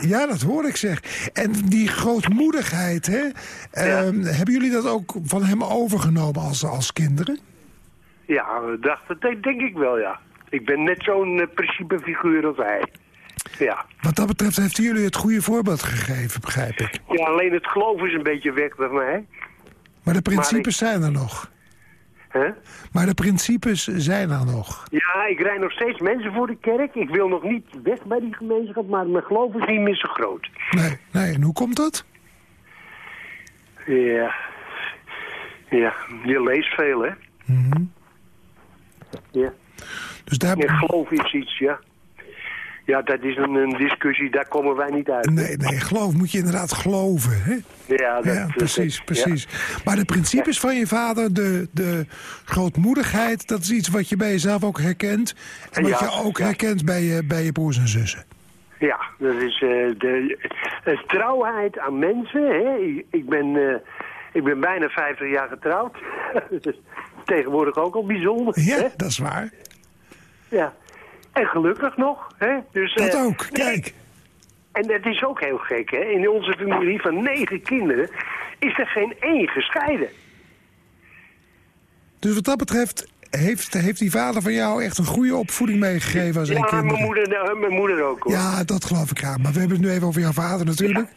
Ja, dat hoor ik zeg. En die grootmoedigheid, hè? Ja. Uh, hebben jullie dat ook van hem overgenomen als, als kinderen? Ja, dat denk ik wel, ja. Ik ben net zo'n uh, principefiguur als hij. Ja. Wat dat betreft heeft jullie het goede voorbeeld gegeven, begrijp ik. Ja, alleen het geloof is een beetje weg bij mij. Maar de principes maar ik... zijn er nog. Huh? Maar de principes zijn er nog. Ja, ik rijd nog steeds mensen voor de kerk. Ik wil nog niet weg bij die gemeenschap, maar mijn geloof is niet meer zo groot. Nee, nee. En hoe komt dat? Ja, ja je leest veel, hè? Mm -hmm. Ja. Dus daar... Ja, geloof is iets, ja. Ja, dat is een, een, discussie, daar komen wij niet uit. Nee, nee, geloof moet je inderdaad geloven, hè? Ja, dat, ja precies, dat, precies. Ja. Maar de principes van je vader, de, de grootmoedigheid... dat is iets wat je bij jezelf ook herkent. En wat je ook herkent bij je, bij je broers en zussen. Ja, dat is uh, de, de trouwheid aan mensen. Hè? Ik, ik ben, uh, ik ben bijna 50 jaar getrouwd. Tegenwoordig ook al bijzonder. Ja, hè? dat is waar. Ja, en gelukkig nog. Hè? Dus, dat uh, ook, kijk. En dat is ook heel gek, hè. In onze familie van negen kinderen is er geen één gescheiden. Dus wat dat betreft heeft, heeft die vader van jou echt een goede opvoeding meegegeven als ja, kinderen? mijn moeder, mijn moeder ook, hoor. Ja, dat geloof ik graag. Maar we hebben het nu even over jouw vader natuurlijk.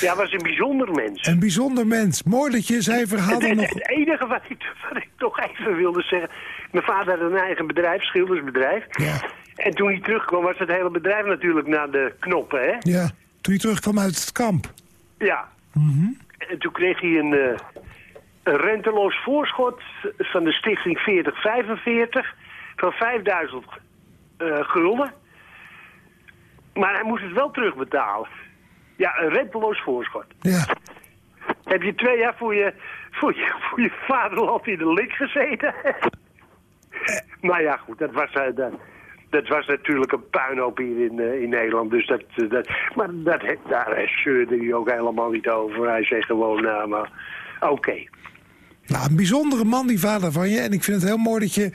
Ja, ja was een bijzonder mens. Een bijzonder mens. Mooi dat je zijn verhaal het, nog... Het enige wat ik, wat ik toch even wilde zeggen... Mijn vader had een eigen bedrijf, schildersbedrijf. Ja. En toen hij terugkwam was het hele bedrijf natuurlijk naar de knoppen, hè? Ja, toen hij terugkwam uit het kamp. Ja. Mm -hmm. En toen kreeg hij een, uh, een renteloos voorschot van de stichting 4045 van 5000 uh, gulden. Maar hij moest het wel terugbetalen. Ja, een renteloos voorschot. Ja. Heb je twee jaar voor je, voor je, voor je vaderland in de lik gezeten? nou ja, goed, dat was... Uh, dat, was natuurlijk een puinhoop hier in, uh, in Nederland. Dus dat, uh, dat, maar dat, daar zeurde hij ook helemaal niet over. Hij zei gewoon, nou, maar oké. Nou, een bijzondere man, die vader van je. En ik vind het heel mooi dat je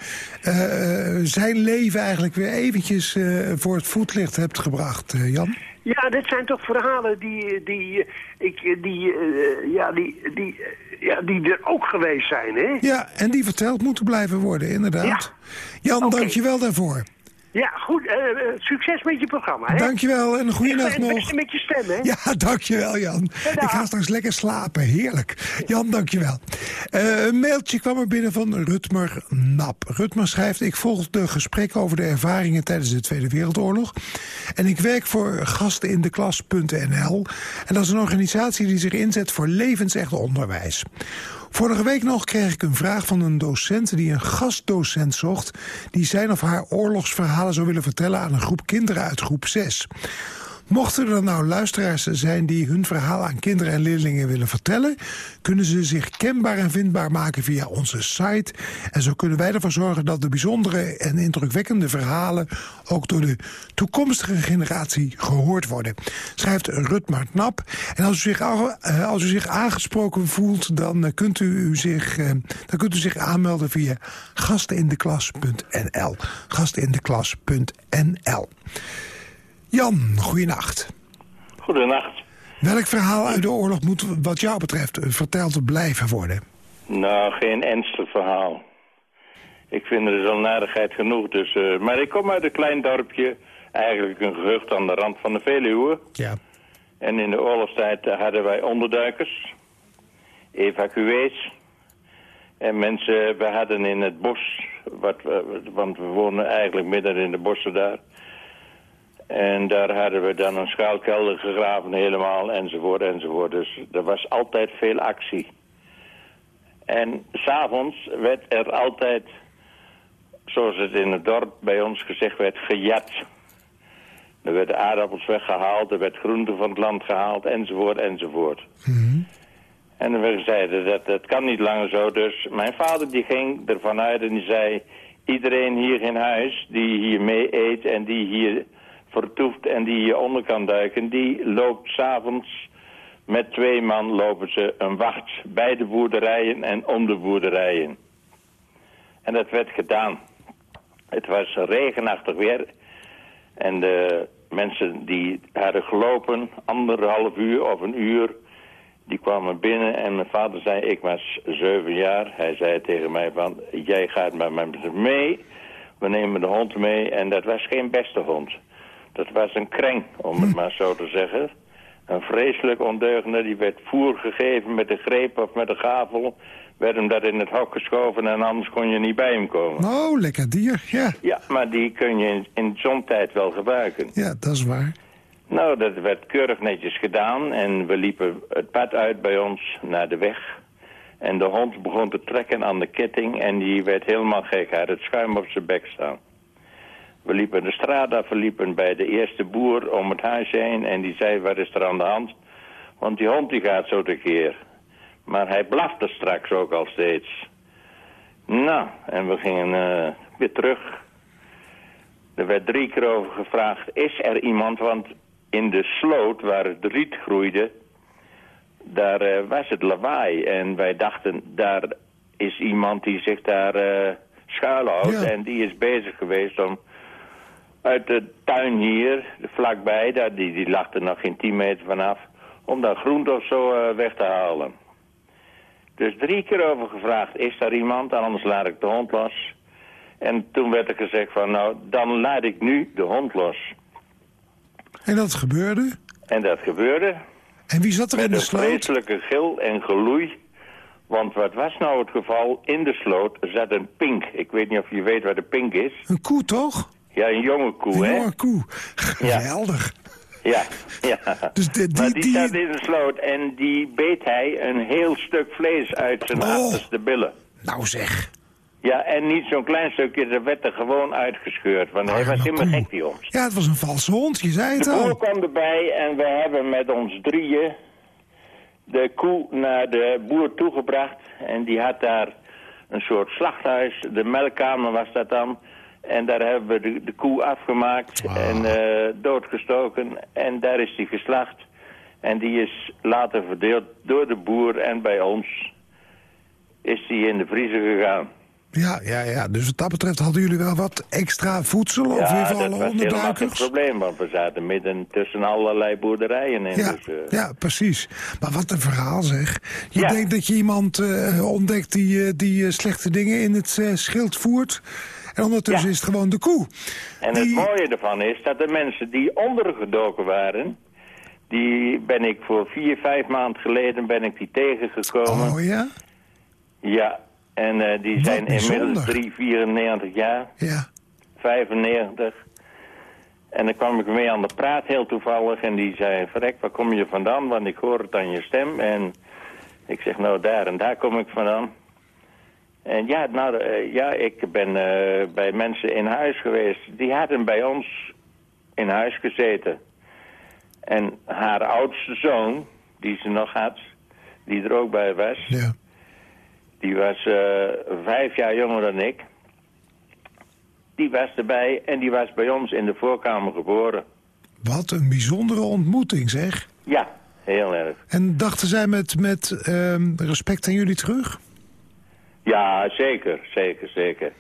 zijn leven eigenlijk weer eventjes voor het voetlicht hebt gebracht, Jan. Ja, dit zijn toch verhalen die, die, ik, die, ja, die, die, ja, die er ook geweest zijn, hè? Ja, en die verteld moeten blijven worden, inderdaad. Ja. Jan, okay. dank je wel daarvoor. Ja, goed. eh, eh, succes met je programma, hè? Dankjewel en een goede En nacht het nog. beste met je stem, hè? Ja, dankjewel Jan. Ik ga straks lekker slapen. Heerlijk. Jan, dankjewel. Eh een mailtje kwam er binnen van Rutmer Nap. Rutmer schrijft... Ik volg de gesprekken over de ervaringen tijdens de Tweede Wereldoorlog. En ik werk voor gastenindeklas.nl. En dat is een organisatie die zich inzet voor levensecht onderwijs. Vorige week nog kreeg ik een vraag van een docent die een gastdocent zocht... die zijn of haar oorlogsverhalen zou willen vertellen aan een groep kinderen uit groep 6. Mochten er nou luisteraars zijn die hun verhaal aan kinderen en leerlingen willen vertellen... kunnen ze zich kenbaar en vindbaar maken via onze site. En zo kunnen wij ervoor zorgen dat de bijzondere en indrukwekkende verhalen... ook door de toekomstige generatie gehoord worden. Schrijft Rutmar Knap. En als u zich, eh, als u zich aangesproken voelt, dan, eh, kunt u, zich, eh, dan kunt u zich aanmelden via gastindeklas.nl. Gastindeklas.nl. Jan, goeienacht. Goedenacht. Welk verhaal uit de oorlog moet wat jou betreft eh, verteld blijven worden? Nou, geen ernstig verhaal. Ik vind er zo'n narigheid genoeg. Dus, eh, maar ik kom uit een klein dorpje, eigenlijk een gehucht aan de rand van de Veluwe. Ja. En in de oorlogstijd eh, hadden wij onderduikers, evacuees. En mensen, we hadden in het bos, wat, want we wonen eigenlijk midden in de bossen daar. En daar hadden we dan een schuilkelder gegraven helemaal, enzovoort, enzovoort. Dus er was altijd veel actie. En s'avonds werd er altijd, zoals het in het dorp bij ons gezegd werd, gejat. Er werden aardappels weggehaald, er werd groente van het land gehaald, enzovoort, enzovoort. En we zeiden, dat, dat kan niet langer zo. Dus mijn vader die ging ervan uit en die zei... iedereen hier in huis die hier mee eet en die hier vertoeft en die onder kan duiken... die loopt s'avonds met twee man lopen ze een wacht bij de boerderijen en om de boerderijen. En dat werd gedaan. Het was regenachtig weer. En de mensen die hadden gelopen, anderhalf uur of een uur, die kwamen binnen en mijn vader zei, ik was zeven jaar. Hij zei tegen mij van, jij gaat met mij mee, we nemen de hond mee. En dat was geen beste hond. Dat was een kreng, om het maar zo te zeggen. Een vreselijk ondeugende, die werd voer gegeven met de greep of met de gavel. Werd hem dat in het hok geschoven en anders kon je niet bij hem komen. Oh, lekker dier. Ja, Ja, maar die kun je in, in zo'n tijd wel gebruiken. ja dat is waar. Nou, dat werd keurig netjes gedaan en we liepen het pad uit bij ons naar de weg. En de hond begon te trekken aan de ketting en die werd helemaal gek. Hij had het schuim op zijn bek staan. We liepen de straat af, we liepen bij de eerste boer om het huis heen en die zei, wat is er aan de hand? Want die hond die gaat zo tekeer. Maar hij blafte straks ook al steeds. Nou, en we gingen eh, weer terug. Er werd drie keer over gevraagd, is er iemand, want in de sloot waar het riet groeide, daar eh, was het lawaai. En wij dachten, daar is iemand die zich daar eh schuilhoudt. Ja. En die is bezig geweest om uit de tuin hier, vlakbij, daar, die, die lag er nog geen 10 meter vanaf, om daar groente of zo eh, weg te halen. Dus drie keer over gevraagd, is daar iemand? Anders laat ik de hond los. En toen werd er gezegd van, nou, dan laat ik nu de hond los. En dat gebeurde. En dat gebeurde. En wie zat er in Met de een sloot? vreselijke gil en geloei. Want wat was nou het geval? In de sloot zat een pink. Ik weet niet of je weet wat een pink is. Een koe, toch? Ja, een jonge koe, Een hè? jonge koe. Geweldig. Ja, ja. Dus de- die- maar die, die- zat in de sloot en die beet hij een heel stuk vlees uit zijn Oh. achterste billen. Nou zeg. Ja, en niet zo'n klein stukje, dat werd er gewoon uitgescheurd. Want hij was Arme helemaal koe. gek, die hond. Ja, het was een valse hond, je zei het De boer al. kwam erbij en we hebben met ons drieën de koe naar de boer toegebracht. En die had daar een soort slachthuis, de melkkamer was dat dan. En daar hebben we de, de koe afgemaakt en eh, doodgestoken. En daar is die geslacht. En die is later verdeeld door de boer en bij ons is die in de vriezer gegaan. Ja, ja, ja. Dus wat dat betreft hadden jullie wel wat extra voedsel of ja, even dat alle was helemaal geen onderduikers. probleem, want we zaten midden tussen allerlei boerderijen in. Ja, Dus, eh, ja, precies. Maar wat een verhaal zeg. Je Ja. denkt dat je iemand eh, ontdekt die, die slechte dingen in het schild voert. En ondertussen is het gewoon de koe. En het mooie ervan is dat de mensen die ondergedoken waren... die ben ik voor vier, vijf maanden geleden ben ik die tegengekomen. Oh ja? Ja, en eh, die zijn bijzonder. inmiddels 3, 94 jaar, Ja. 95. En dan kwam ik mee aan de praat heel toevallig en die zei... Verrek, waar kom je vandaan? Want ik hoor het aan je stem. En ik zeg, nou daar en daar kom ik vandaan. En ja, nou, eh, ja ik ben eh, bij mensen in huis geweest. Die hadden bij ons in huis gezeten. En haar oudste zoon, die ze nog had, die er ook bij was... Ja. Die was eh, vijf jaar jonger dan ik. Die was erbij en die was bij ons in de voorkamer geboren. Wat een bijzondere ontmoeting, zeg. Ja, heel erg. En dachten zij met, met ehm, respect aan jullie terug? Ja, zeker, zeker, zeker.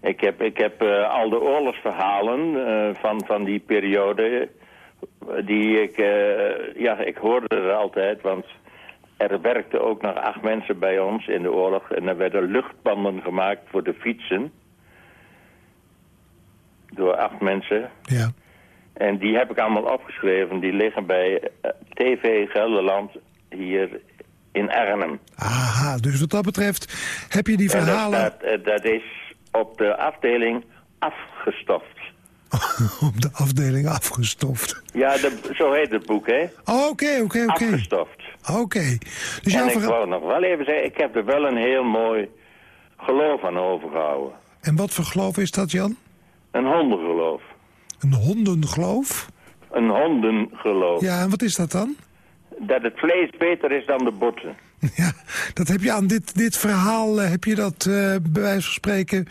Ik heb, ik heb eh, al de oorlogsverhalen eh, van, van die periode... eh, die ik... ja, ik hoorde er altijd, want er werkten ook nog acht mensen bij ons in de oorlog... en er werden luchtbanden gemaakt voor de fietsen... door acht mensen. Ja. En die heb ik allemaal opgeschreven. Die liggen bij TV Gelderland hier in Arnhem. Aha, dus wat dat betreft heb je die dat, verhalen eh, dat is op de afdeling afgestoft. op de afdeling afgestoft. Ja, de, zo heet het boek, hè? Oké, oké, oké. Afgestoft. Oké. Dus en ik wou nog wel even zeggen, ik heb er wel een heel mooi geloof aan overgehouden. En wat voor geloof is dat, Jan? Een hondengeloof. Een hondengeloof? Een hondengeloof. Ja, en wat is dat dan? Dat het vlees beter is dan de botten. Ja, dat heb je aan dit, dit verhaal, eh, heb je dat eh, bij wijze van spreken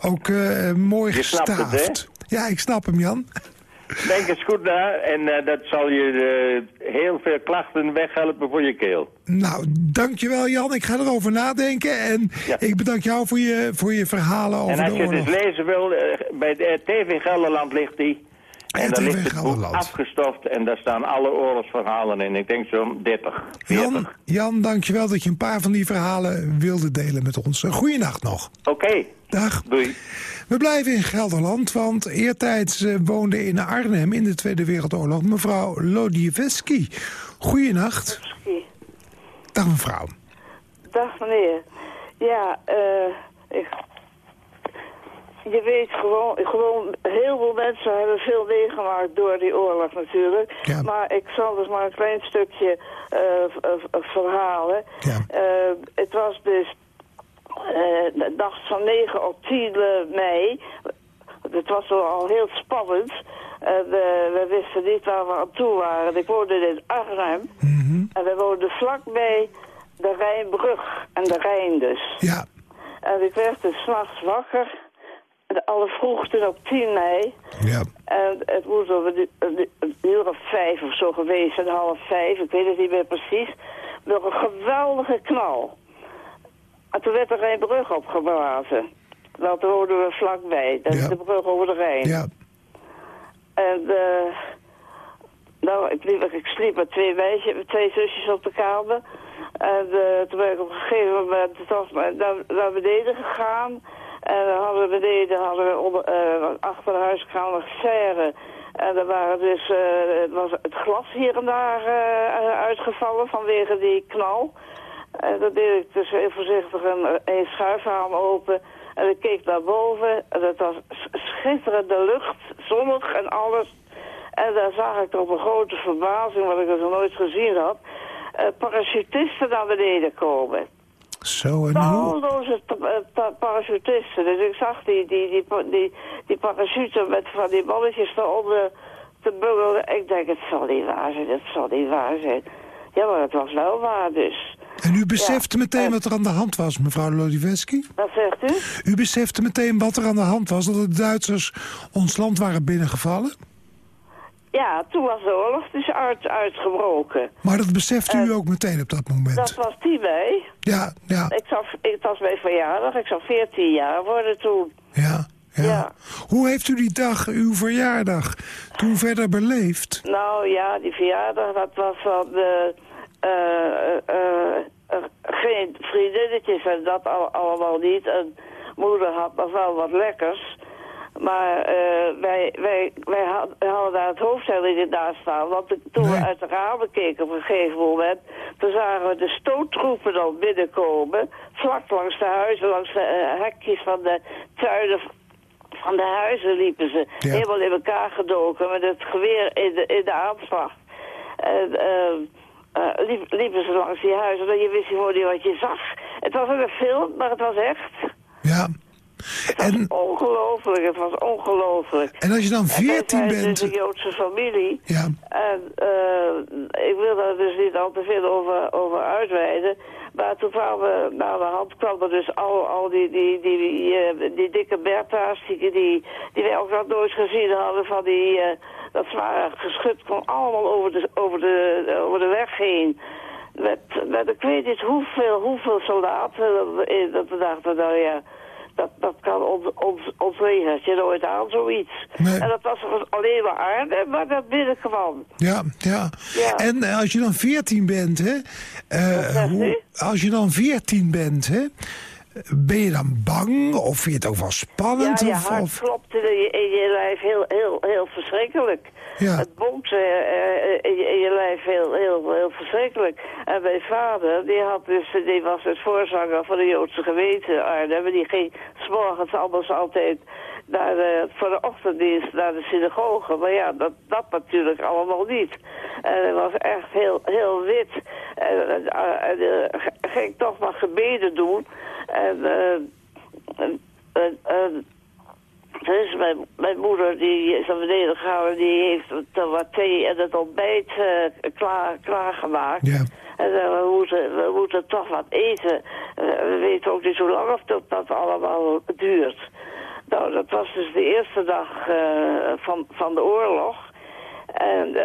ook eh, mooi Je snapt het, gestaafd. ja, ik snap hem, Jan. Denk eens goed na en dat zal je heel veel klachten weghelpen voor je keel. Nou, dankjewel Jan. Ik ga erover nadenken. En Ja. ik bedank jou voor je, voor je verhalen over En als de je het eens lezen wil, bij de TV Gelderland ligt die. En daar ligt het boek afgestoft en daar staan alle oorlogsverhalen in. Ik denk zo'n 30, 40. Jan, Jan, dankjewel dat je een paar van die verhalen wilde delen met ons. Goeienacht nog. Oké, Dag. doei. We blijven in Gelderland, want eertijds eh, woonde in Arnhem in de Tweede Wereldoorlog mevrouw Lodieveski. Goeienacht. Dag mevrouw. Dag meneer. Ja, eh... ik... Je weet gewoon, gewoon, heel veel mensen hebben veel meegemaakt door die oorlog natuurlijk. Ja. Maar ik zal dus maar een klein stukje eh, eh, verhalen. Ja. Eh, het was dus eh, de dag van 9 op 10 mei. Het was al heel spannend. En, we wisten niet waar we aan toe waren. Ik woonde in Arnhem. En we woonden vlakbij de Rijnbrug en de Rijn dus. Ja, En ik werd dus s'nachts wakker. Alle vroegte op 10 mei. ja. En het moet om een, een, een uur of vijf of zo geweest zijn, half vijf, ik weet het niet meer precies. Nog een geweldige knal. En toen werd er een brug opgeblazen. Dat woonden we vlakbij, dat is de brug over de Rijn. Ja, En eh nou, ik, liep, ik sliep met twee meisjes, met twee zusjes op de kamer. En eh, toen ben ik op een gegeven moment toch naar, naar beneden gegaan. En dan hadden we beneden, hadden we onder, eh, achter de huiskamer serre. En er waren dus, eh, het was het glas hier en daar eh, uitgevallen vanwege die knal. En dan deed ik dus heel voorzichtig een, een schuifraam open. En ik keek naar boven. En het was schitterende lucht, zonnig en alles. En daar zag ik op een grote verbazing, wat ik er nog nooit gezien had, eh, parachutisten naar beneden komen. Zo en? Talloze parachutisten. Dus ik zag die, die, die, die, met van die balletjes eronder te bungelen. Ik denk, het zal niet waar zijn, het zal niet waar zijn. Ja, maar het was wel waar dus. En u besefte Ja, meteen wat er aan de hand was, mevrouw Lodieveski? Wat zegt u? U besefte meteen wat er aan de hand was, dat de Duitsers ons land waren binnengevallen? Ja, toen was de oorlog dus uit, uitgebroken. Maar dat besefte u Eh, ook meteen op dat moment? Dat was 10 mei. Ja, ja, Ik zou, ik, het was mijn verjaardag. Ik zou 14 jaar worden toen. ja, ja. Ja. Hoe heeft u die dag, uw verjaardag, toen verder beleefd? Nou ja, die verjaardag, dat was van de, eh, eh, geen vriendinnetjes en dat al, allemaal niet. En moeder had nog wel wat lekkers. Maar eh, wij, wij, wij had- hadden daar het hoofd helemaal niet naast staan. Want toen we uit de ramen keken op een gegeven moment... toen zagen we de stoottroepen dan binnenkomen. Vlak langs de huizen, langs de eh, hekjes van de tuinen van de huizen liepen ze. Ja. Helemaal in elkaar gedoken met het geweer in de, in de aanslag. En eh, eh, liep, liepen ze langs die huizen en je wist gewoon niet wat je zag. Het was ook een film, maar het was echt. Ja. En, Ongelooflijk, het was ongelooflijk. en als je dan En 14 wij zijn bent... dus een Joodse familie. Ja. En eh, ik wil daar dus niet al te veel over, over uitweiden. Maar toen kwamen, na de hand kwam er dus al, al die, die, die, die, eh, die dikke Bertha's, die, die, die wij ook nog nooit gezien hadden van die, eh, dat zware geschut kwam allemaal over de, over de, over de weg heen. Met, met ik weet niet hoeveel, hoeveel soldaten, dat, dat we dachten, nou ja, dat, dat kan ons, ons, ons legertje nooit aan, zoiets. Nee. En dat was alleen maar Arnhem, waar dat binnenkwam. Ja, ja. Ja. En eh, als je dan 14 bent, hè, eh, hoe, als je dan 14 bent, hè, ben je dan bang of vind je het ook wel spannend? Ja, je of, hart of- klopt in je, in je lijf heel, heel, heel verschrikkelijk. Ja. Het bonkt eh, eh, in, je, lijf heel, heel, heel verschrikkelijk. En mijn vader, die, had dus, die was het voorzanger van de Joodse gemeente Arnhem. En die ging s'morgens anders altijd naar de, voor de ochtenddienst naar de synagoge. Maar ja, dat, dat natuurlijk allemaal niet. En hij was echt heel, heel wit. En, eh, ging toch maar gebeden doen. En... eh, en, en, en dus mijn, mijn moeder die is naar beneden gegaan die heeft wat thee en het ontbijt eh, klaar, klaargemaakt. Ja. En eh, we, moeten, we moeten toch wat eten. Eh, we weten ook niet hoe lang of dat, dat allemaal duurt. Nou, dat was dus de eerste dag van, van de oorlog. En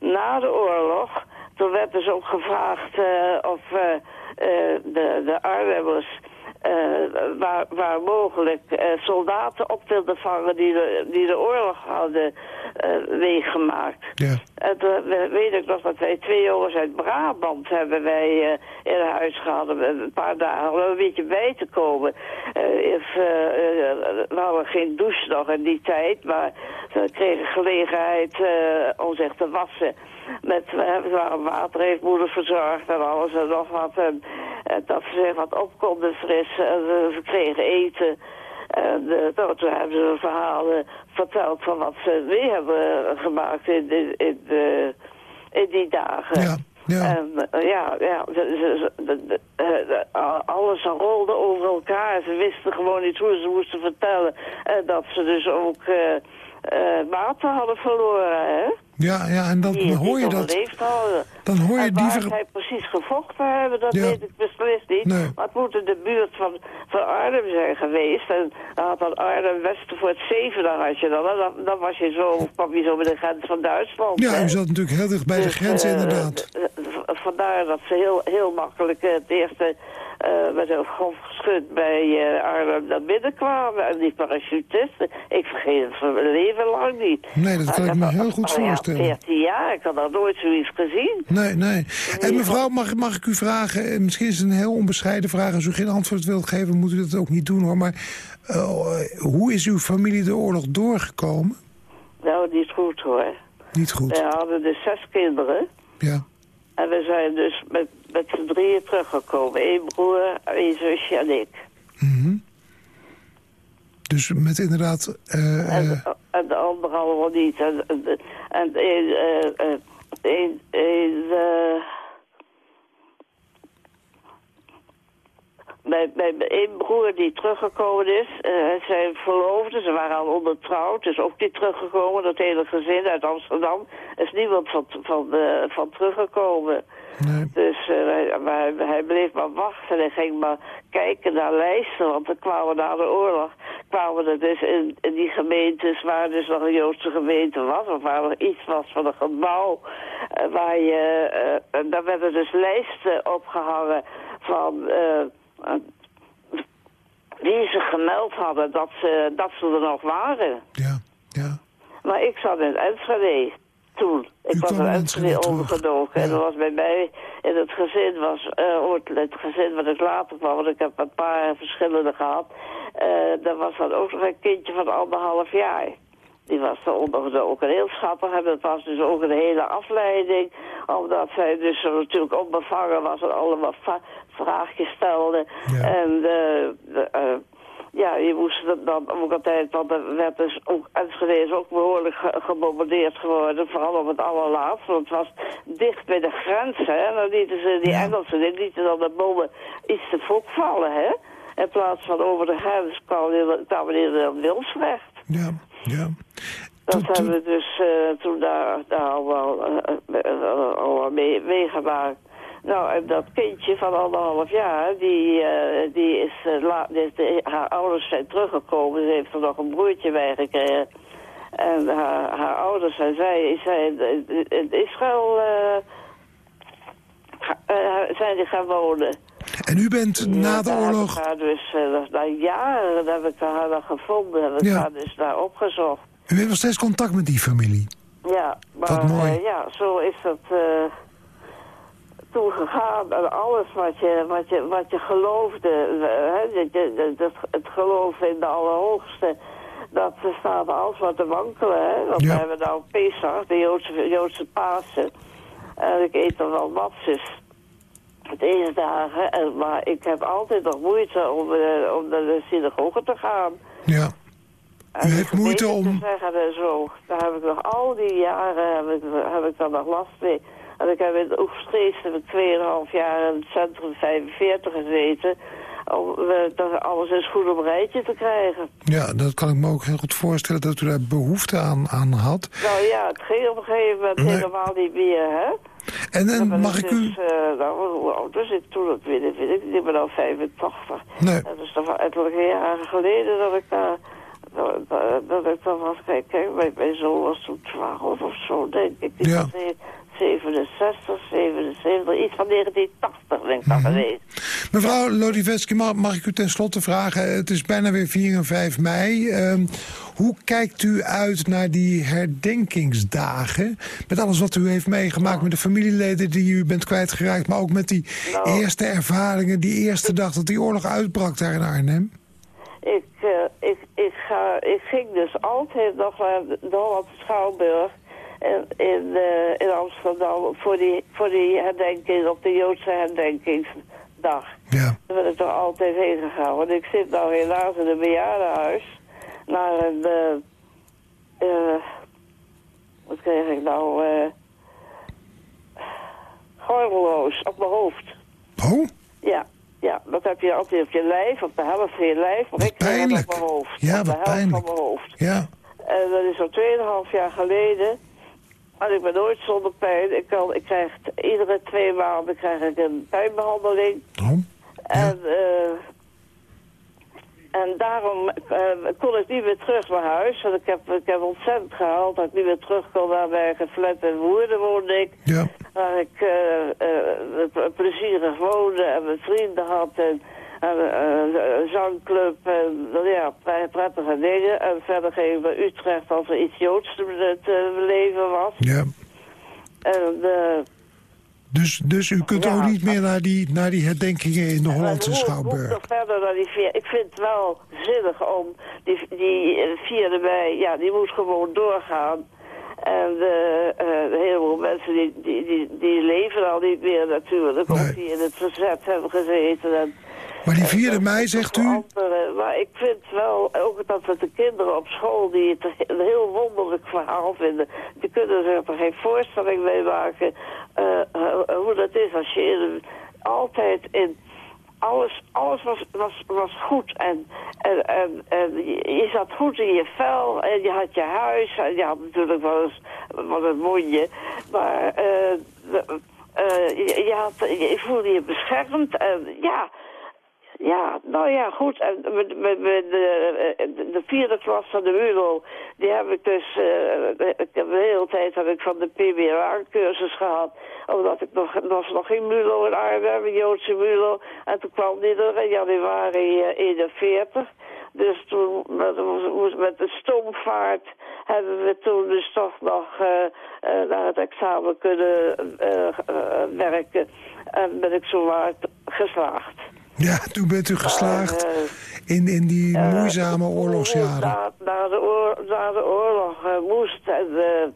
na de oorlog, toen werd dus ook gevraagd of de, de Arnhemmers eh, waar, waar mogelijk eh, soldaten op wilden vangen die de, die de oorlog hadden meegemaakt. Ja. En toen we- weet ik nog dat wij twee jongens uit Brabant hebben wij in huis gehad. Een paar dagen om een beetje bij te komen. If, we hadden geen douche nog in die tijd, maar ze kregen gelegenheid om zich te wassen. Met, we waren water heeft moeder verzorgd en alles en nog wat. En, en dat ze zich wat op konden frissen. En eh, ze kregen eten. En eh, nou, toen hebben ze verhalen verteld van wat ze mee hebben gemaakt in, in, in, de- in die dagen. Ja, ja. En eh, ja, ja ze, eh, alles rolde over elkaar. Ze wisten gewoon niet hoe ze moesten vertellen. En dat ze dus ook eh eh, water hadden verloren, hè? Ja, ja, en dan hoor je dat. Dan hoor je die ver- zij precies gevochten hebben, dat Ja. weet ik beslist niet. Nee. Maar het moet in de buurt van, van Arnhem zijn geweest. En dan had dan Arnhem Westen voor het zeven, dan had je dan. Dan, dan was je zo, of kwam je zo bij de grens van Duitsland. Ja, u zat natuurlijk heel dicht bij de Dus, grens, eh, inderdaad. eh, v- vandaar dat ze heel, heel makkelijk eh, het eerste eh, met een golfgeschut bij eh, Arnhem naar binnen kwamen. En die parachutisten, ik vergeet het van mijn leven lang niet. Nee, dat kan ik me heel goed oh ja, voorstellen. 14 jaar, ik had nog nooit zoiets gezien. Nee, nee. En mevrouw, mag, mag ik u vragen, misschien is het een heel onbescheiden vraag... als u geen antwoord wilt geven, moet u dat ook niet doen, hoor. Maar eh, hoe is uw familie de oorlog doorgekomen? Nou, niet goed hoor. Niet goed, We hadden dus zes kinderen. ja. En we zijn dus met, met z'n drieën teruggekomen. Eén broer, één zusje en ik. Mhm. Dus met inderdaad... eh, En, eh, en de anderen allemaal niet. En, en, en één... eh, eh, één... één mijn, mijn één broer die teruggekomen is, eh, zijn verloofde, ze waren al ondertrouwd, is ook niet teruggekomen. Dat hele gezin uit Amsterdam is niemand van, van, eh, van teruggekomen. Dus eh, hij, maar hij, bleef maar wachten en ging maar kijken naar lijsten. Want er kwamen na de oorlog, kwamen er dus in, in die gemeentes waar dus nog een Joodse gemeente was. Of waar er iets was van een gebouw. waar je, en daar werden dus lijsten opgehangen van... eh, wie zich gemeld hadden dat ze, dat ze er nog waren. Ja, ja. Maar ik zat in Enschede. toen. Ik U was in Enschede terug. overgedoken. En Ja. dat was bij mij in het gezin, was, eh, ooit het gezin wat ik later kwam, want ik heb een paar verschillende gehad. eh daar was dan ook nog een kindje van anderhalf jaar. Die was er ondergedoken. Heel schattig. En dat was dus ook een hele afleiding. Omdat zij dus natuurlijk onbevangen was en allemaal vraagjes stelde. Ja. En eh, de, eh, ja, je moest dat dan ook altijd, want er werd dus ook, Enschede is ook behoorlijk ge- gebombardeerd geworden, vooral op het allerlaatst, want het was dicht bij de grens, hè, en dan lieten ze, die Ja. Engelsen, die lieten dan de bommen iets te vroeg vallen, hè. In plaats van over de grens die in Wilsrecht. Ja, ja. Dat hebben we dus eh, toen daar, daar al wel, eh, eh, eh, al wel mee, meegemaakt. Nou, en dat kindje van anderhalf jaar, die, eh, die is, la, die is de- haar ouders zijn teruggekomen. Ze heeft er nog een broertje bij gekregen. En haar, haar ouders en zij zijn in Israël zijn die gaan wonen. En u bent na de oorlog... Heb haar dus, eh, na jaren heb ik haar dan gevonden. Heb ik Ja. haar dus daar opgezocht. U heeft nog steeds contact met die familie. Ja, maar Wat mooi. ja, zo is het toen gegaan. En alles wat je, wat je, wat je geloofde, hè, dat je- dat, het geloof in de Allerhoogste, dat staat alles wat te wankelen. Hè? Want Ja. we hebben nou Pesach, de Joodse, Joodse Pasen. En ik eet er wel matjes. Het eerste dagen, en, maar ik heb altijd nog moeite om, eh, om naar de synagoge te gaan. Ja. U heeft moeite om- te zeggen en zo. Daar heb ik nog al die jaren heb ik, heb ik daar nog last mee. En ik heb in Oegstrees heb ik 2,5 jaar in het centrum 45 gezeten. Om eh, dat alles eens goed op een rijtje te krijgen. Ja, dat kan ik me ook heel goed voorstellen dat u daar behoefte aan, aan had. Nou ja, het ging op een gegeven moment Nee. helemaal niet meer, hè? En, en Dan mag ik u... dus, eh, nou, hoe oud was ik toen? Dat weet ik, weet ik ben al 85. Nee. Dat is toch ettelijke jaren geleden dat ik daar... Dat, dat, dat ik daar was. Kijk, kijk mijn, mijn zoon was toen 12 of zo, denk ik. Die Ja. was in 67, 77, iets van 1980 denk ik dat Mhm. geweest. Mevrouw Lodivetski, mag, mag ik u tenslotte vragen? Het is bijna weer 4 en 5 mei. Ehm, hoe kijkt u uit naar die herdenkingsdagen? Met alles wat u heeft meegemaakt, met de familieleden die u bent kwijtgeraakt... maar ook met die Nou. eerste ervaringen, die eerste dag dat die oorlog uitbrak daar in Arnhem? Ik, eh, ik, ik, ga, ik ging dus altijd nog naar de Hollandse Schouwburg in, in, eh, in Amsterdam voor die, voor die herdenking, op de Joodse herdenkingsdag. Ja. Daar ben ik toch altijd heen gegaan. Want ik zit nou helaas in een bejaardenhuis naar een... eh eh, wat kreeg ik nou? eh gordelloos op mijn hoofd. Oh, Ja, ja, dat heb je altijd op je lijf, op de helft van je lijf. Maar Wat ik het pijnlijk. op mijn hoofd. Ja, op de helft pijnlijk. van mijn hoofd. ja. En dat is al 2,5 jaar geleden. En ik ben nooit zonder pijn. Ik, kan, ik krijg iedere twee maanden krijg ik een pijnbehandeling. Oh, En, eh, en daarom eh, kon ik niet meer terug naar huis. Want ik heb, ik heb ontzettend gehaald dat ik niet meer terug kon naar mijn eigen flat in Woerden woonde ik. ja. Waar ik eh, eh, plezierig woonde en mijn vrienden had. En, en een zangclub en nou ja, pre- prettige dingen. En verder ging ik naar Utrecht als er iets Joods te, beleven was. ja. En eh, Dus, dus u kunt Ja. ook niet meer naar die, naar die herdenkingen in de Hollandse hoe- Schouwburg? nog verder dan die vier. Ik vind het wel zinnig om die, die vierde mei, ja, die moet gewoon doorgaan. En eh, eh, een heleboel mensen die, die, die, die leven al niet meer natuurlijk. Nee. Ook die in het verzet hebben gezeten. En, Maar die en 4 dat- mei, zegt u? andere. Maar ik vind wel, ook dat we de kinderen op school die het een heel wonderlijk verhaal vinden. Die kunnen zich er geen voorstelling mee maken eh, eh, hoe dat is als je altijd in alles, alles was, was, was goed en, en, en, en je zat goed in je vel en je had je huis en je had natuurlijk wel eens wat een mondje, maar eh, je, had, je voelde je beschermd en ja, ja, nou ja, goed. En met, met de, de, de vierde klas van de MULO, die heb ik dus... heb de hele tijd heb ik van de PBR-cursus gehad. Omdat ik nog, was nog geen MULO in Arnhem, een Joodse MULO. En toen kwam die er in januari 41. Dus toen met, met de stoomvaart hebben we toen dus toch nog naar het examen kunnen werken. En ben ik zo hard geslaagd. Ja, toen bent u geslaagd in, in die moeizame oorlogsjaren. Na, na, de, oor, na de oorlog moest en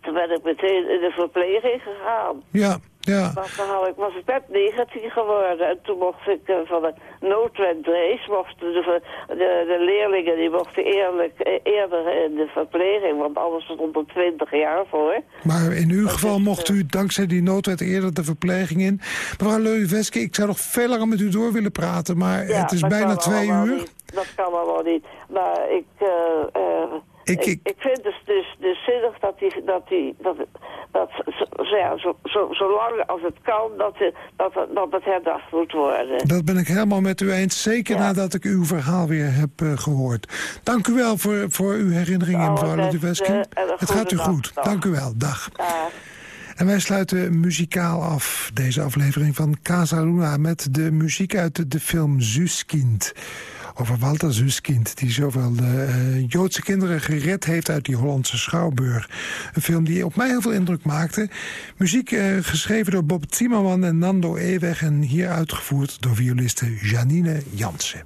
toen ben ik meteen in de verpleging gegaan. Ja, ja. Want dan ik, was ik net 19 geworden. En toen mocht ik uh, van de noodwendrace, mochten de, de, de, leerlingen, die mochten eerlijk, eh, eerder in de verpleging. Want anders stond er 20 jaar voor. Maar in uw geval mocht u dankzij die noodwet eerder de verpleging in. Mevrouw Leuveske, ik zou nog veel langer met u door willen praten. Maar het is bijna twee uur. Niet. Dat kan allemaal niet. Maar ik... Uh, ik, ik, ik, vind dus, dus, dus zinnig dat die, dat die, dat, dat, zo, ja, zo, zo, zolang als het kan, dat, dat, dat het herdacht moet worden. Dat ben ik helemaal met u eens, zeker nadat ik uw verhaal weer heb uh, gehoord. Dank u wel voor, voor uw herinneringen, nou, mevrouw Ludeweski. Uh, het gaat u goed. Dag. Dank u wel. Dag. Dag. En wij sluiten muzikaal af deze aflevering van Casa Luna... met de muziek uit de film Zuskind over Walter Zuskind... die zoveel uh, Joodse kinderen gered heeft uit die Hollandse Schouwburg. Een film die op mij heel veel indruk maakte. Muziek uh, geschreven door Bob Zimmerman en Nando Eweg... en hier uitgevoerd door violiste Janine Jansen.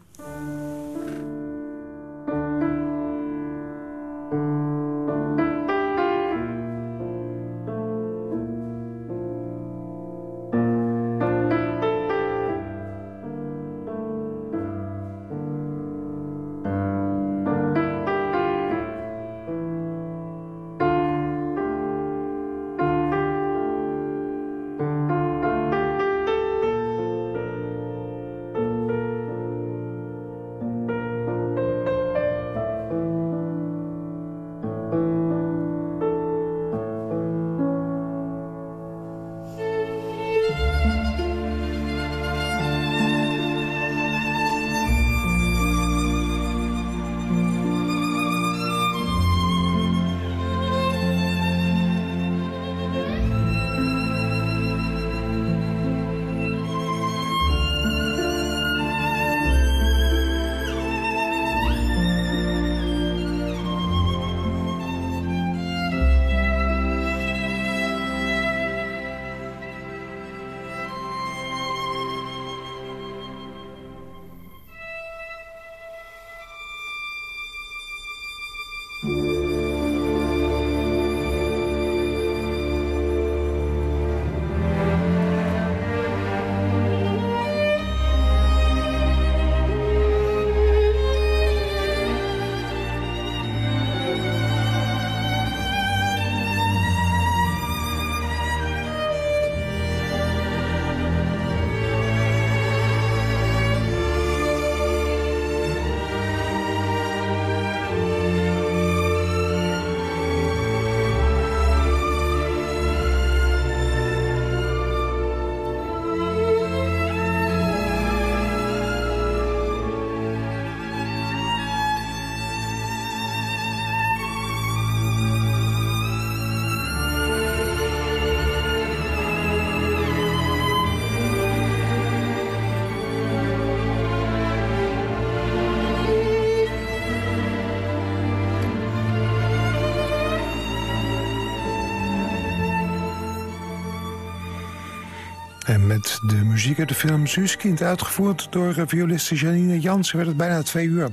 De muziek uit de film Suuskind, uitgevoerd door violiste Janine Jansen, werd het bijna twee uur.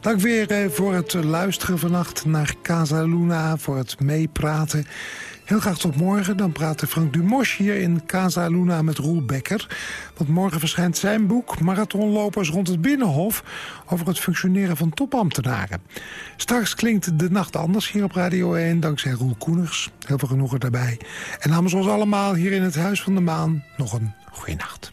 Dank weer eh, voor het luisteren vannacht naar Casa Luna, voor het meepraten. Heel graag tot morgen. Dan praat Frank Dumos hier in Casa Luna met Roel Becker. Want morgen verschijnt zijn boek Marathonlopers rond het Binnenhof... over het functioneren van topambtenaren. Straks klinkt de nacht anders hier op Radio 1, dankzij Roel Koeners. Heel veel genoegen daarbij. En namens ons allemaal hier in het Huis van de Maan nog een goede nacht.